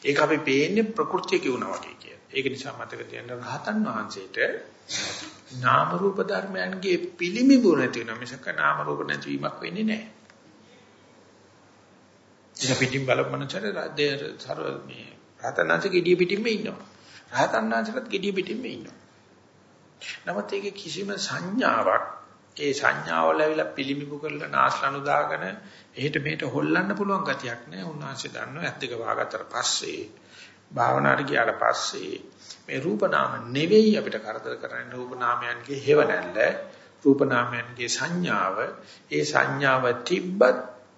ඒක අපි පේන්නේ ප්‍රകൃතිය කියුණා වගේ කියලා. ඒක නිසා මතක තියාගන්න රහතන් වහන්සේට නාම රූප ධර්මයන්ගේ පිළිමිබු නැති වෙන මිසක නාම රූප නැතිවීමක් වෙන්නේ නැහැ. ඉතින් පිටින් බලපමණචර රාජ්‍ය සර මේ රහතන්වහන්සේ gediya පිටින්ම ඉන්නවා. රහතන්වහන්සේත් gediya පිටින්ම ඉන්නවා. නමුත් ඒකේ කිසිම සංඥාවක් ඒ සංඥාවල ඇවිල්ලා පිළිමිබු කරලා නාස්ලනු දාගෙන එහෙට මෙහෙට හොල්ලන්න පුළුවන් ගතියක් නැහැ. උන්වහන්සේ දන්නවා ඇත්තක වාගත්තට පස්සේ භාවනාවට ගියාට පස්සේ මේ රූප නාම නෙවෙයි අපිට කරදර කරන්නේ. රූප නාමයන්ගේ හේව නැල්ල රූප නාමයන්ගේ සංඥාව. ඒ සංඥාව තිබ්බත්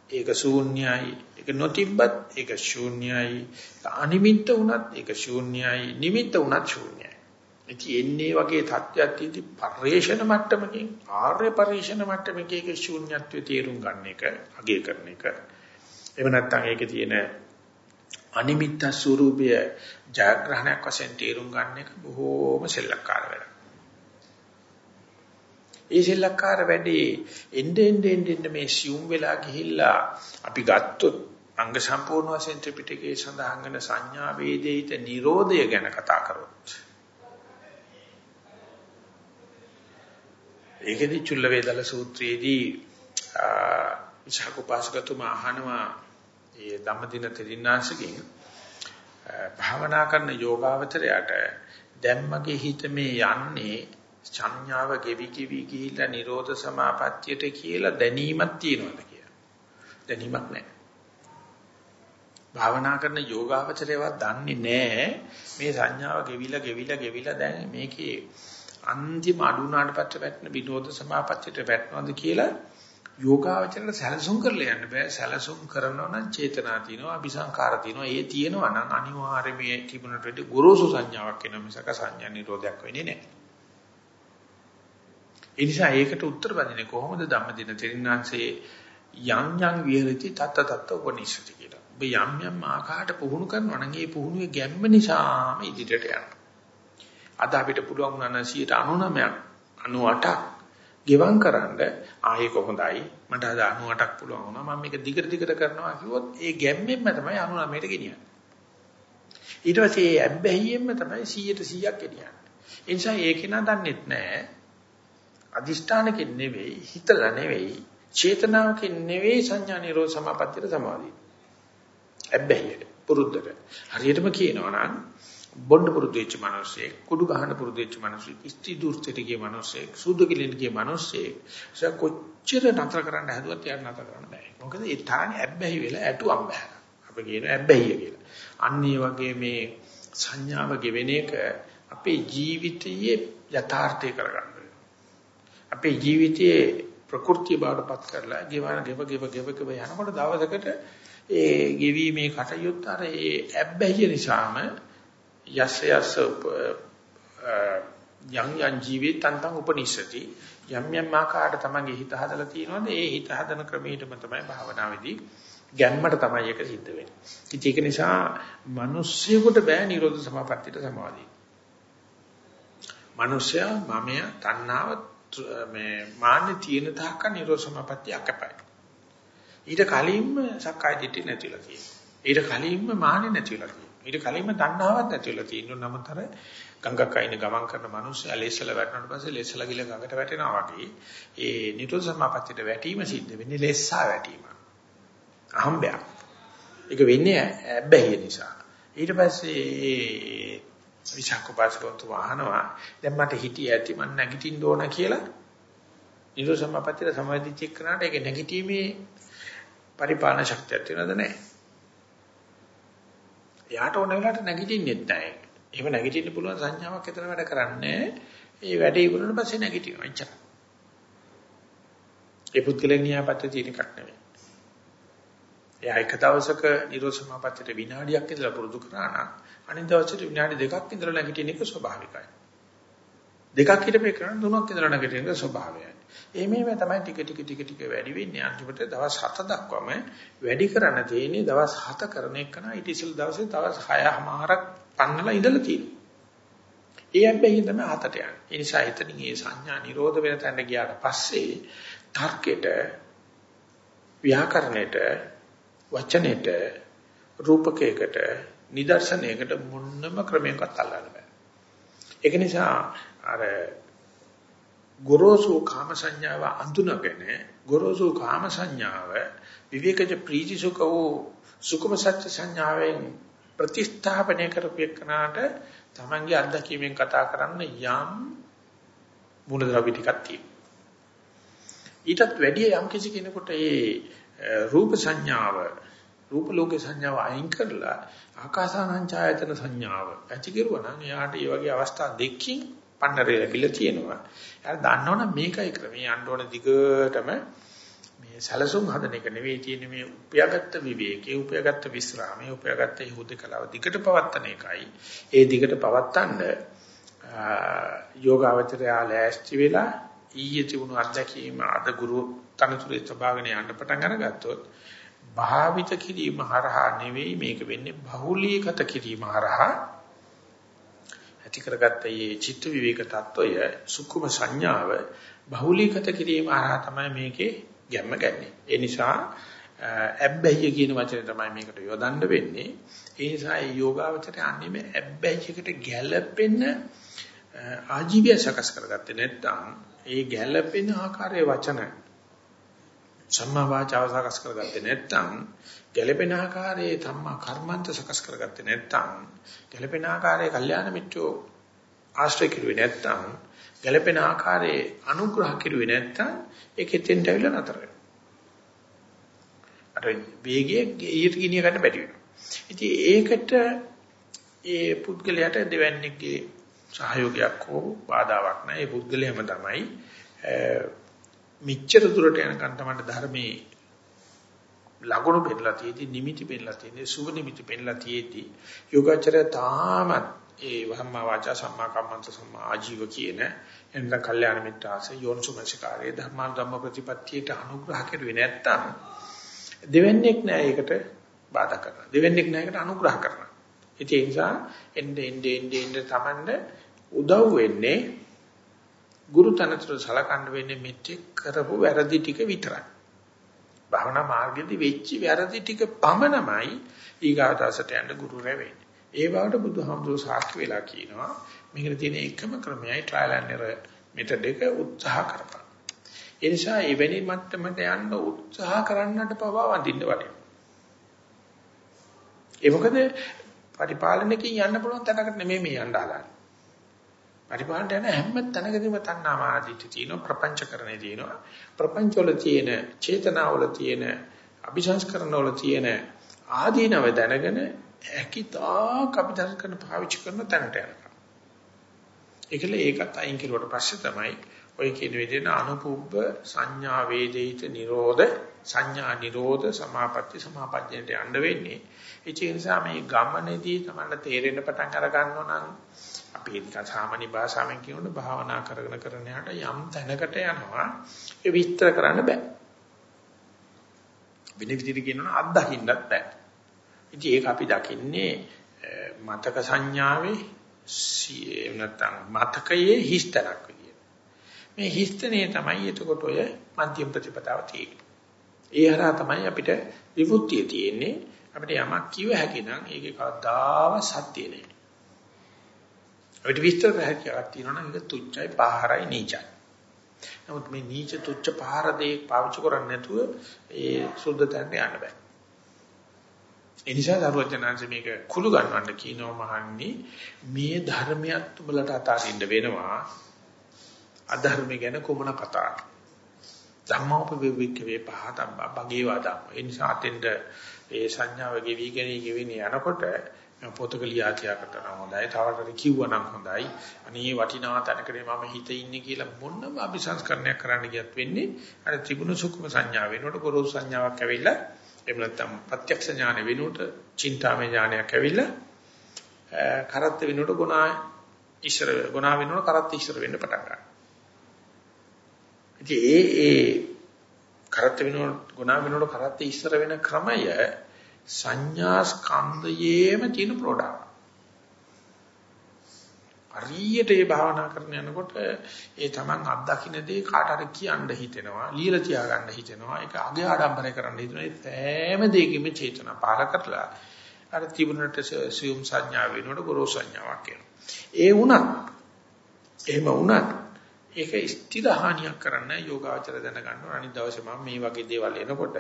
ඒක ශූන්‍යයි ඒක නොතිබ්බත් ඒක ශූන්‍යයි. අනිමිත්ත වුණත් ඒක ශූන්‍යයි නිමිත්ත වුණත් ශූන්‍යයි. ඉතින් එන්නේ වගේ තත්ත්වයක් තියෙදි පරිේශන මට්ටමකින් ආර්ය පරිේශන මට්ටමකේ ඒක ශූන්‍යත්වයේ තේරුම් ගන්න එක අගය කරන එක එහෙම නැත්නම් ඒකේ තියෙන අනිමිත්ත ස්වરૂපය ජයග්‍රහණයක් වශයෙන් තේරුම් ගන්න එක බොහෝම සෙල්ලක්කාර වැඩක්. ඒ සෙල්ලක්කාර වැඩේ එnde ende ende මේ සියුම් වෙලා ගිහිල්ලා අපි ගත්තොත් අංග සම්පූර්ණ වශයෙන් ත්‍රිපිටකයේ සඳහන් වෙන සංඥා වේදිත නිරෝධය ගැන කතා කරොත් ඒකෙදි චුල්ල වේදල සූත්‍රයේදී විචාකෝපාසකතුමා අහනවා ඒ ධම්මදින තෙරින්නාංශගෙන් භාවනා කරන යෝගාවචරයට දැම්මගේ හිත මේ යන්නේ සංඥාව ගෙවි ගෙවි ගිහිල්ලා නිරෝධ සමාපත්තියට කියලා දැනීමක් තියෙනවද කියලා. දැනීමක් නැහැ. භාවනා කරන යෝගාවචරයවත් දන්නේ නැහැ මේ සංඥාව ගෙවිලා ගෙවිලා ගෙවිලා දැන් මේකේ අන්තිම අඩුණාට පස්සේ වැටෙන විනෝද සමාපත්තියට වැටෙනවද කියලා යෝගාවචරණ සැලසුම් කරලා යන්න බෑ සැලසුම් කරනවා නම් චේතනා තියෙනවා අபிසංකාර තියෙනවා ඒ තියෙනවා නම් අනිවාර්යයෙන් මේ තිබුණට වඩා ගොරෝසු සංඥාවක් එනවා මිසක සංඥා නිරෝධයක් වෙන්නේ නැහැ ඒ නිසා ඒකට උත්තර බඳින්නේ කොහොමද ධම්මදින තෙරින්නාංශේ යම් යම් විහෙරති තත්ත තත්ත උපනිෂති කියලා. ඔබ යම් යම් ආකාරයට පුහුණු කරනවා නම් ඒ පුහුණුවේ ගැම්ම නිසාම ඉදිරියට යනවා. අද අපිට පුළුවන් වුණා 99ක් 98ක් ගෙවම් කරන්න. ආයේ කොහොඳයි මට අද 98ක් පුළුවන් වුණා. මම මේක දිගට දිගට කරනවා කිව්වොත් ඒ ගැම්මෙන්ම තමයි 99ට ගෙනියන්නේ. ඊට පස්සේ ඒ ඇබ්බැහියෙන්ම තමයි 100ට 100ක් ගෙනියන්නේ. ඒ නිසා ඒක නා. දන්නෙත් නැහැ අදිෂ්ඨානකින් නෙවෙයි හිතලා නෙවෙයි චේතනාවකින් නෙවෙයි සංඥා නිරෝධ සමාපත්තියට සමාදී ඇබ්බැහියට පුරුද්දට. හරියටම කියනවා නම් බොණ්ඩ පුරුදු වෙච්ච මිනිස්සෙක්, කුඩු ගහන පුරුදු වෙච්ච මිනිස්සෙක්, ඉස්ති දුර්ථයට ගිය මිනිස්සෙක්, සුදු කිලින් ගිය මිනිස්සෙක්, ඒක කොච්චර නතර කරන්න හැදුවත් යාර නතර කරන්න බෑ. මොකද ඒ තානේ ඇබ්බැහි වෙලා ඇටුවම් බෑ. අපි කියන ඇබ්බැහිය කියලා. අන්න ඒ වගේ මේ සංඥාව ගෙවෙන එක අපේ ජීවිතයේ යථාර්ථය කරගන්න අපේ ජීවිතයේ ප්‍රകൃතිය බාටපත් කරලා ගෙවන ගෙව ගෙව ගෙව ගෙව යනකොට දවසකට ඒ ගෙවීමේ කටයුත්ත අර ඒ ඇබ්බැහිය නිසාම යස යස යම් යම් ජීවිතයන් තන් උපනිෂති යම් යම් ආකාරයට තමන්ගේ හිත හදලා තියෙනවද ඒ හිත හදන ක්‍රමයටම තමයි භාවනාවේදී ගැම්මට තමයි ඒක සිද්ධ වෙන්නේ. ඉතින් ඒක නිසා මිනිස්සුයෙකුට බෑ නිරෝධ සමාපත්තියට සමාදී. මිනිස්සයා මමය තණ්හාව මේ මාන්නේ තියෙන තාක්ක නිරෝධ සමාපත්තිය අකපයි. ඊට කලින්ම සක්කාය දිට්ඨිය නැතිලා තියෙනවා. ඊට කලින්ම මාන්නේ නැතිලා තියෙනවා. ඊට කලින්ම තණ්හාවක් නැති වෙලා තියෙනවා. නමුත් අර ගංගක් අයින ගමන් කරන මිනිස්සු ලේසල වැටෙනාට පස්සේ ලේසල ගිල ගඟට වැටෙනවා වගේ ඒ නිරෝධ සමාපත්තියට වැටීම සිද්ධ වෙන්නේ ලෙස්සා වැටීම. අහම්බයක්. ඒක වෙන්නේ ඇබ්බැහිය නිසා. ඊට පස්සේ විචක්කපාසකතු වහනවා. දැන් මට හිතිය ඇති මම නැගිටින්න ඕන කියලා නිරෝධ සමාපත්තියට සමාධිච්ච එක්කනට ඒක නැගිටීමේ පරිපාලන ශක්තියක් තියෙනවද නැහැ? එයාට ඕන වෙලාවට නැගිටින්නෙත් නැහැ. එහෙම නැගිටින්න පුළුවන් සංඥාවක් එතන වැඩ කරන්නේ. ඒ වැඩේ ඉවරනට පස්සේ නැගිටිනවා. එච්චර. ඒ පුද්ගලයන් න්‍යායපත්‍ය තියෙන එකක් නෙවෙයි. එයා එක දවසක නිරෝධ සමාපත්තියට විනාඩියක් ඉඳලා පුරුදු කරා නම් අනිත් දවසට විනාඩි දෙකක් ඉඳලා නැගිටින එක ස්වභාවිකයි. දෙකක් හිටපේ කරන තුනක් ඉඳලා නැගිටින එක ස්වභාවයයි. එමෙම තමයි ටික ටික ටික ටික වැඩි වෙන්නේ අන්තිමට දවස් 7 දක්වාම වැඩි කරන්න තියෙන්නේ දවස් 7 කරන එක නා ඊට ඉස්සෙල් දවසේ දවස් 6මාරක් පන්නලා ඉඳලා තියෙනවා. ඒ හැබැයි තමයි හතට යන්නේ. ඒ නිසා එතනින් මේ සංඥා නිරෝධ වෙන තැනට ගියාට පස්සේ තර්කයට ව්‍යාකරණයට වචනෙට රූපකයකට නිදර්ශනයකට මොන්නම ක්‍රමයකට අල්ලන්න බෑ. ඒක නිසා අර ගොරෝසු කාම සංඥාව අඳුනගෙන ගොරෝසු කාම සංඥාව විවේකජ ප්‍රීති සුඛ වූ සුඛම සත්‍ය සංඥාවෙන් ප්‍රතිස්ථාපනය කරපෙන්නාට තමන්ගේ අත්දැකීමෙන් කතා කරන්න යම් මූලද්‍රව්‍ය ටිකක් තියෙනවා. ඊටත් වැඩිය යම් කිසි කෙනෙකුට ඒ රූප සංඥාව රූප ලෝකේ සංඥාව අයින් කරලා ආකාසානං ඡායතන සංඥාව ඇති කරුවා නම් එයාට මේ වගේ අවස්ථා දෙකකින් පන්නරේ ලැබිලා තියෙනවා. එයාට දන්නවනම් මේකයි ක්‍රමේ යන්න ඕන දිගටම මේ සැලසුම් හදන එක නෙවෙයි තියෙන්නේ මේ උපයාගත්ත විවේකේ උපයාගත්ත විස්රාමයේ උපයාගත්ත හුදකලාව දිගට පවත්තන එකයි. ඒ දිගට පවත්තන්න යෝගාවචරය ලෑස්ති වෙලා ඊයේ තිබුණු අත්දැකීම අද ගුරු තනතුරේ තබාගෙන යන්න පටන් අරගත්තොත් භාවිත කිරීම හරහා නෙවෙයි මේක වෙන්නේ බහුලීගත කිරීම හරහා ඇති කරගත්ත මේ චිත්ත විවේක తত্ত্বය සුකුම සංඥාව බහුලීගත කිරීම හරහා තමයි මේකේ ගැම්ම ගන්නෙ. ඒ නිසා ඇබ්බැහිය කියන වචනේ තමයි මේකට යොදන්න වෙන්නේ. ඒ නිසා මේ යෝගාවචරය අන්නේ මේ ඇබ්බැහියකට ගැළපෙන ආජීවය සකස් කරගත්තේ නැත්නම් ඒ ගැළපෙන ආකාරයේ වචන සම්මා වාචාව සකස් කරගත්තේ නැත්නම් ගැළපෙන ආකාරයේ ධම්මා කර්මන්ත සකස් කරගත්තේ නැත්නම් ගැළපෙන ආකාරයේ කල්යාණ මිත්‍රෝ ආශ්‍රය කෙරුවේ නැත්නම් ගැළපෙන ආකාරයේ අනුග්‍රහ කෙරුවේ නැත්නම් ඒකෙන් දෙවිල නතර වෙනවා. අර වේගයේ ඊට ගිනිය ගන්න බැරි වෙනවා. ඉතින් ඒකට ඒ පුද්ගලයාට දෙවන්නේගේ සහයෝගයක් හෝ බාධාවක් නැහැ. ඒ පුද්ගලයාම තමයි මිච්ඡර දුරට යනකන් තමයි ධර්මයේ ලකුණු පෙන්නලා තියෙදි නිමිති පෙන්නලා තියෙදි සුභ නිමිති පෙන්නලා තියෙදි යෝගාචරය තාමත් ඒ වහම්මා වාචා සම්මා කම්මන්ත සම්මා ආජීව කියන එන්න කල්යාණ මිත්‍රාස යෝනිසුමංසකාරයේ ධර්මාන ධම්ම ප්‍රතිපත්තියට අනුග්‍රහ කෙරුවේ නැත්තම් දෙවන්නේක් නෑ ඒකට බාධා කරනවා. දෙවන්නේක් නෑ ඒකට අනුග්‍රහ කරනවා. ඒ නිසා එnde ende ende ende තමන්ද උදව් වෙන්නේ ගුරු තනතුර සලකන්න වෙන්නේ මෙතෙක් කරපු වැරදි ටික විතරයි. භවනා මාර්ගෙදී වෙච්ච වැරදි ටික පමණමයි ඊගාටසට යන්න ගුරු රැවෙන්නේ. ඒ බවට බුදුහාමුදුරුවෝ සාක්ෂි වෙලා කියනවා මේකට තියෙන එකම ක්‍රමයයි ට්‍රයිල් ඇන්ඩ් එරර් මෙතඩ් එක උත්සාහ කරපන්. ඒ නිසා එවැනි මට්ටමට යන්න උත්සාහ කරන්නට පවා වඳින්න වටිනවා. ඒ මොකද පරිපාලනකින් යන්න පුළුවන් තැනකට නෙමෙයි මේ යන්න හදන්නේ. පරිපාලනට යන හැම තැනකදීම තණ්හා මාදිට තියෙනවා ප්‍රපංචකරණේ තියෙනවා. ප්‍රපංචවල තියෙන චේතනාවල තියෙන අபிසංස්කරණවල තියෙන ආදීනව දැනගෙන හැකිතා කපිටල් කරන පාවිච්චි කරන තැනට යනවා. ඒකල ඒකත් අයින් කරුවට පස්සේ තමයි ඔය කියන විදිහට අනුපුබ්බ සංඥා වේදිත නිරෝධ සංඥා නිරෝධ සමාපatti සමාපත්තියට යන්න වෙන්නේ. ඒ නිසා මේ ගමනේදී තමයි තේරෙන්න පටන් අර ගන්නවා නම් අපි නිකන් සාමාන්‍ය භාෂාවෙන් කියනොත් භාවනා කරගෙන කරන යට යම් තැනකට යනවා ඒ විස්තර කරන්න බෑ. වෙන විදිහට කියනොත් අත්දකින්නත් බෑ. ඉතින් ඒක අපි දකින්නේ මතක සංඥාවේ නැත්නම් මතකයේ හිස්තනක් විදියට. මේ හිස්තනේ තමයි එතකොට ඔය මධ්‍යම ප්‍රතිපදාව තියෙන්නේ. ඒ හරහා තමයි අපිට විමුක්තිය තියෙන්නේ. අපිට යමක් කිව හැකි නම් ඒකේ කවදාව සත්‍ය නෑ. අපිට විස්තර හැකියාවක් තියෙනවා නම් ඒක තුච්චයි පහරයි නීචයි. නමුත් මේ නීච තුච්ච පහර දෙක පාවිච්චි කරන්නේ නැතුව ඒ සුද්ධ තැනට යන්න බෑ. ඒ නිසා දරුවචනාංශ මේක කුළු ගන්නවන්න කියනවා මහන්නේ මේ ධර්මයක් උඹලට අතාරින්න වෙනවා. අධර්ම ගැන කොමන කතාවක්. ධම්මෝපවිවික්කවේ පහතම් බගේ වාදම්. ඒ නිසා අතෙන්ද ඒ සංඥාව ගෙවිගෙන ගෙවින යනකොට පොතක ලියා තියා කරනවා හොඳයි. තවකට කිව්වනම් හොඳයි. අනේ වටිනා තැනකදී මම හිත ඉන්නේ කියලා මොනම අபிසංස්කරණයක් කරන්න ගියත් වෙන්නේ අර ත්‍රිගුණ සුඛම සංඥා වෙනකොට ගොරෝසු සංඥාවක් ඇවිල්ලා එහෙම නැත්නම් ප්‍රත්‍යක්ෂ ඥාන වෙනකොට චින්තාමය ඥානයක් ඇවිල්ලා කරත් වෙනකොට ගුණා ඉස්සර ගුණා වෙනකොට කරත් ඉස්සර වෙන්න පටන් ගන්නවා. ඉතින් ඒ ඒ කරත් වෙනකොට ගුණා වෙනකොට කරත් ඉස්සර වෙන ක්‍රමය සංඥා ස්කන්ධයේම තියෙන ප්‍රෝඩක්ට්. හරියට ඒ භාවනා කරන යනකොට ඒ Taman අත්දකින්න දේ කාට හරි කියන්න හිතෙනවා, লীලා තියාගන්න හිතෙනවා, ඒක අගේ ආඩම්බරය කරන්න හිතෙනවා. ඒ සෑම දෙයකින්ම චේතනා පාල කරලා අර තිබුණට සියුම් සංඥා වෙනකොට ගොරෝසු සංඥාවක් එනවා. ඒ වුණත් එහෙම වුණත් ඒක ස්ථිරහානියක් කරන්න යෝගාචර දැනගන්න ඕන. අනිත් දවසේ මම මේ වගේ දේවල් එනකොට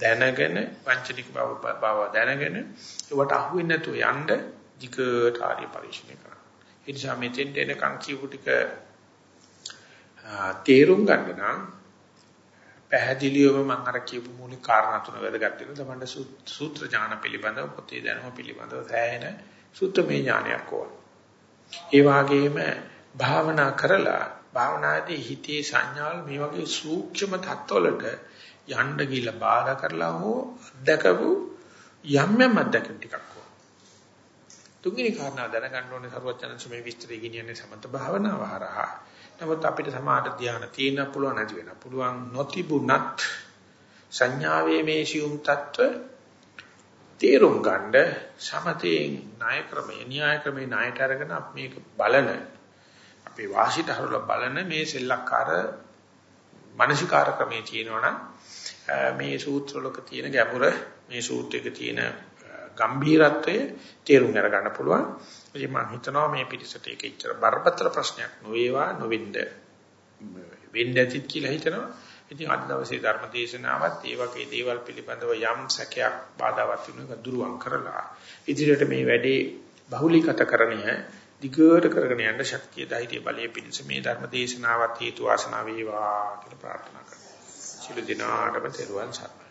දැනගෙන වංචනික බව බව දැනගෙන ඒවට අහු වෙන්නේ නැතුව යන්න ධිකට ආර්ය පරිශ්‍රණය කරන්න. ඒ නිසා මෙතෙන්ට එනකන් කියපු ටික තේරුම් ගන්න නම් පැහැදිලිවම මම අර කියපු මූලික කාරණා තුන වැදගත් වෙනවා. තමන්ට සූත්‍ර ඥාන පිළිබඳව පොතේ දැනුම පිළිබඳව සෑහෙන සූත්‍රමය ඥානයක් ඕන. ඒ වගේම භාවනා කරලා භාවනාදී හිතේ සංඥාවල් මේ වගේ සූක්ෂම තත්ත්වවලට යන්න ගිහිල්ලා බාධා කරලා හෝ අත්දකපු යම් යම් අත්දැකීම් ටිකක් හෝ. තුන්වෙනි කාරණාව දැනගන්න ඕනේ සරුවචනංශ මේ විස්තරය කියන්නේ සමත භාවනාව හරහා. නමුත් අපිට සමාධි ධානය තියෙන පුළුවන් නැති වෙන පුළුවන් නොතිබුණත් සංඥාවේ මේ සියුම් తত্ত্ব තේරුම් ගන්න සමතේ ණය ක්‍රමය න්‍යාය ක්‍රමේ ණයට අරගෙන අපි මේක බලන අපේ වාසිත හරලා බලන මේ සෙල්ලක්කාර මානසිකාර ක්‍රමේ තියෙනවා නම් මේ සූත්‍රවලක තියෙන ගැඹුර මේ සූත්‍රයක තියෙන ගම්භීරත්වය තේරුම් අරගන්න පුළුවන්. ඉතින් මම හිතනවා මේ පිටිසට ඒක ඉච්චර බරපතල ප්‍රශ්නයක් නොවේවා නොවෙන්න වෙන්න ඇතිත් කියලා හිතනවා. ඉතින් අද දවසේ ධර්ම දේශනාවත් ඒ වගේ දේවල් පිළිබඳව යම් සැකයක් බාධාවක් වෙනවා දුරුවන් කරලා ඉදිරියට මේ වැඩේ බහුලීගත කරණය දිගට කරගෙන යන්න ශක්තිය ධෛර්ය බලය පිණිස මේ ධර්ම දේශනාවත් හේතු වාසනා වේවා කියලා ප්‍රාර්ථනා කරනවා. සිළු දිනාටම තෙරුවන් සරණයි.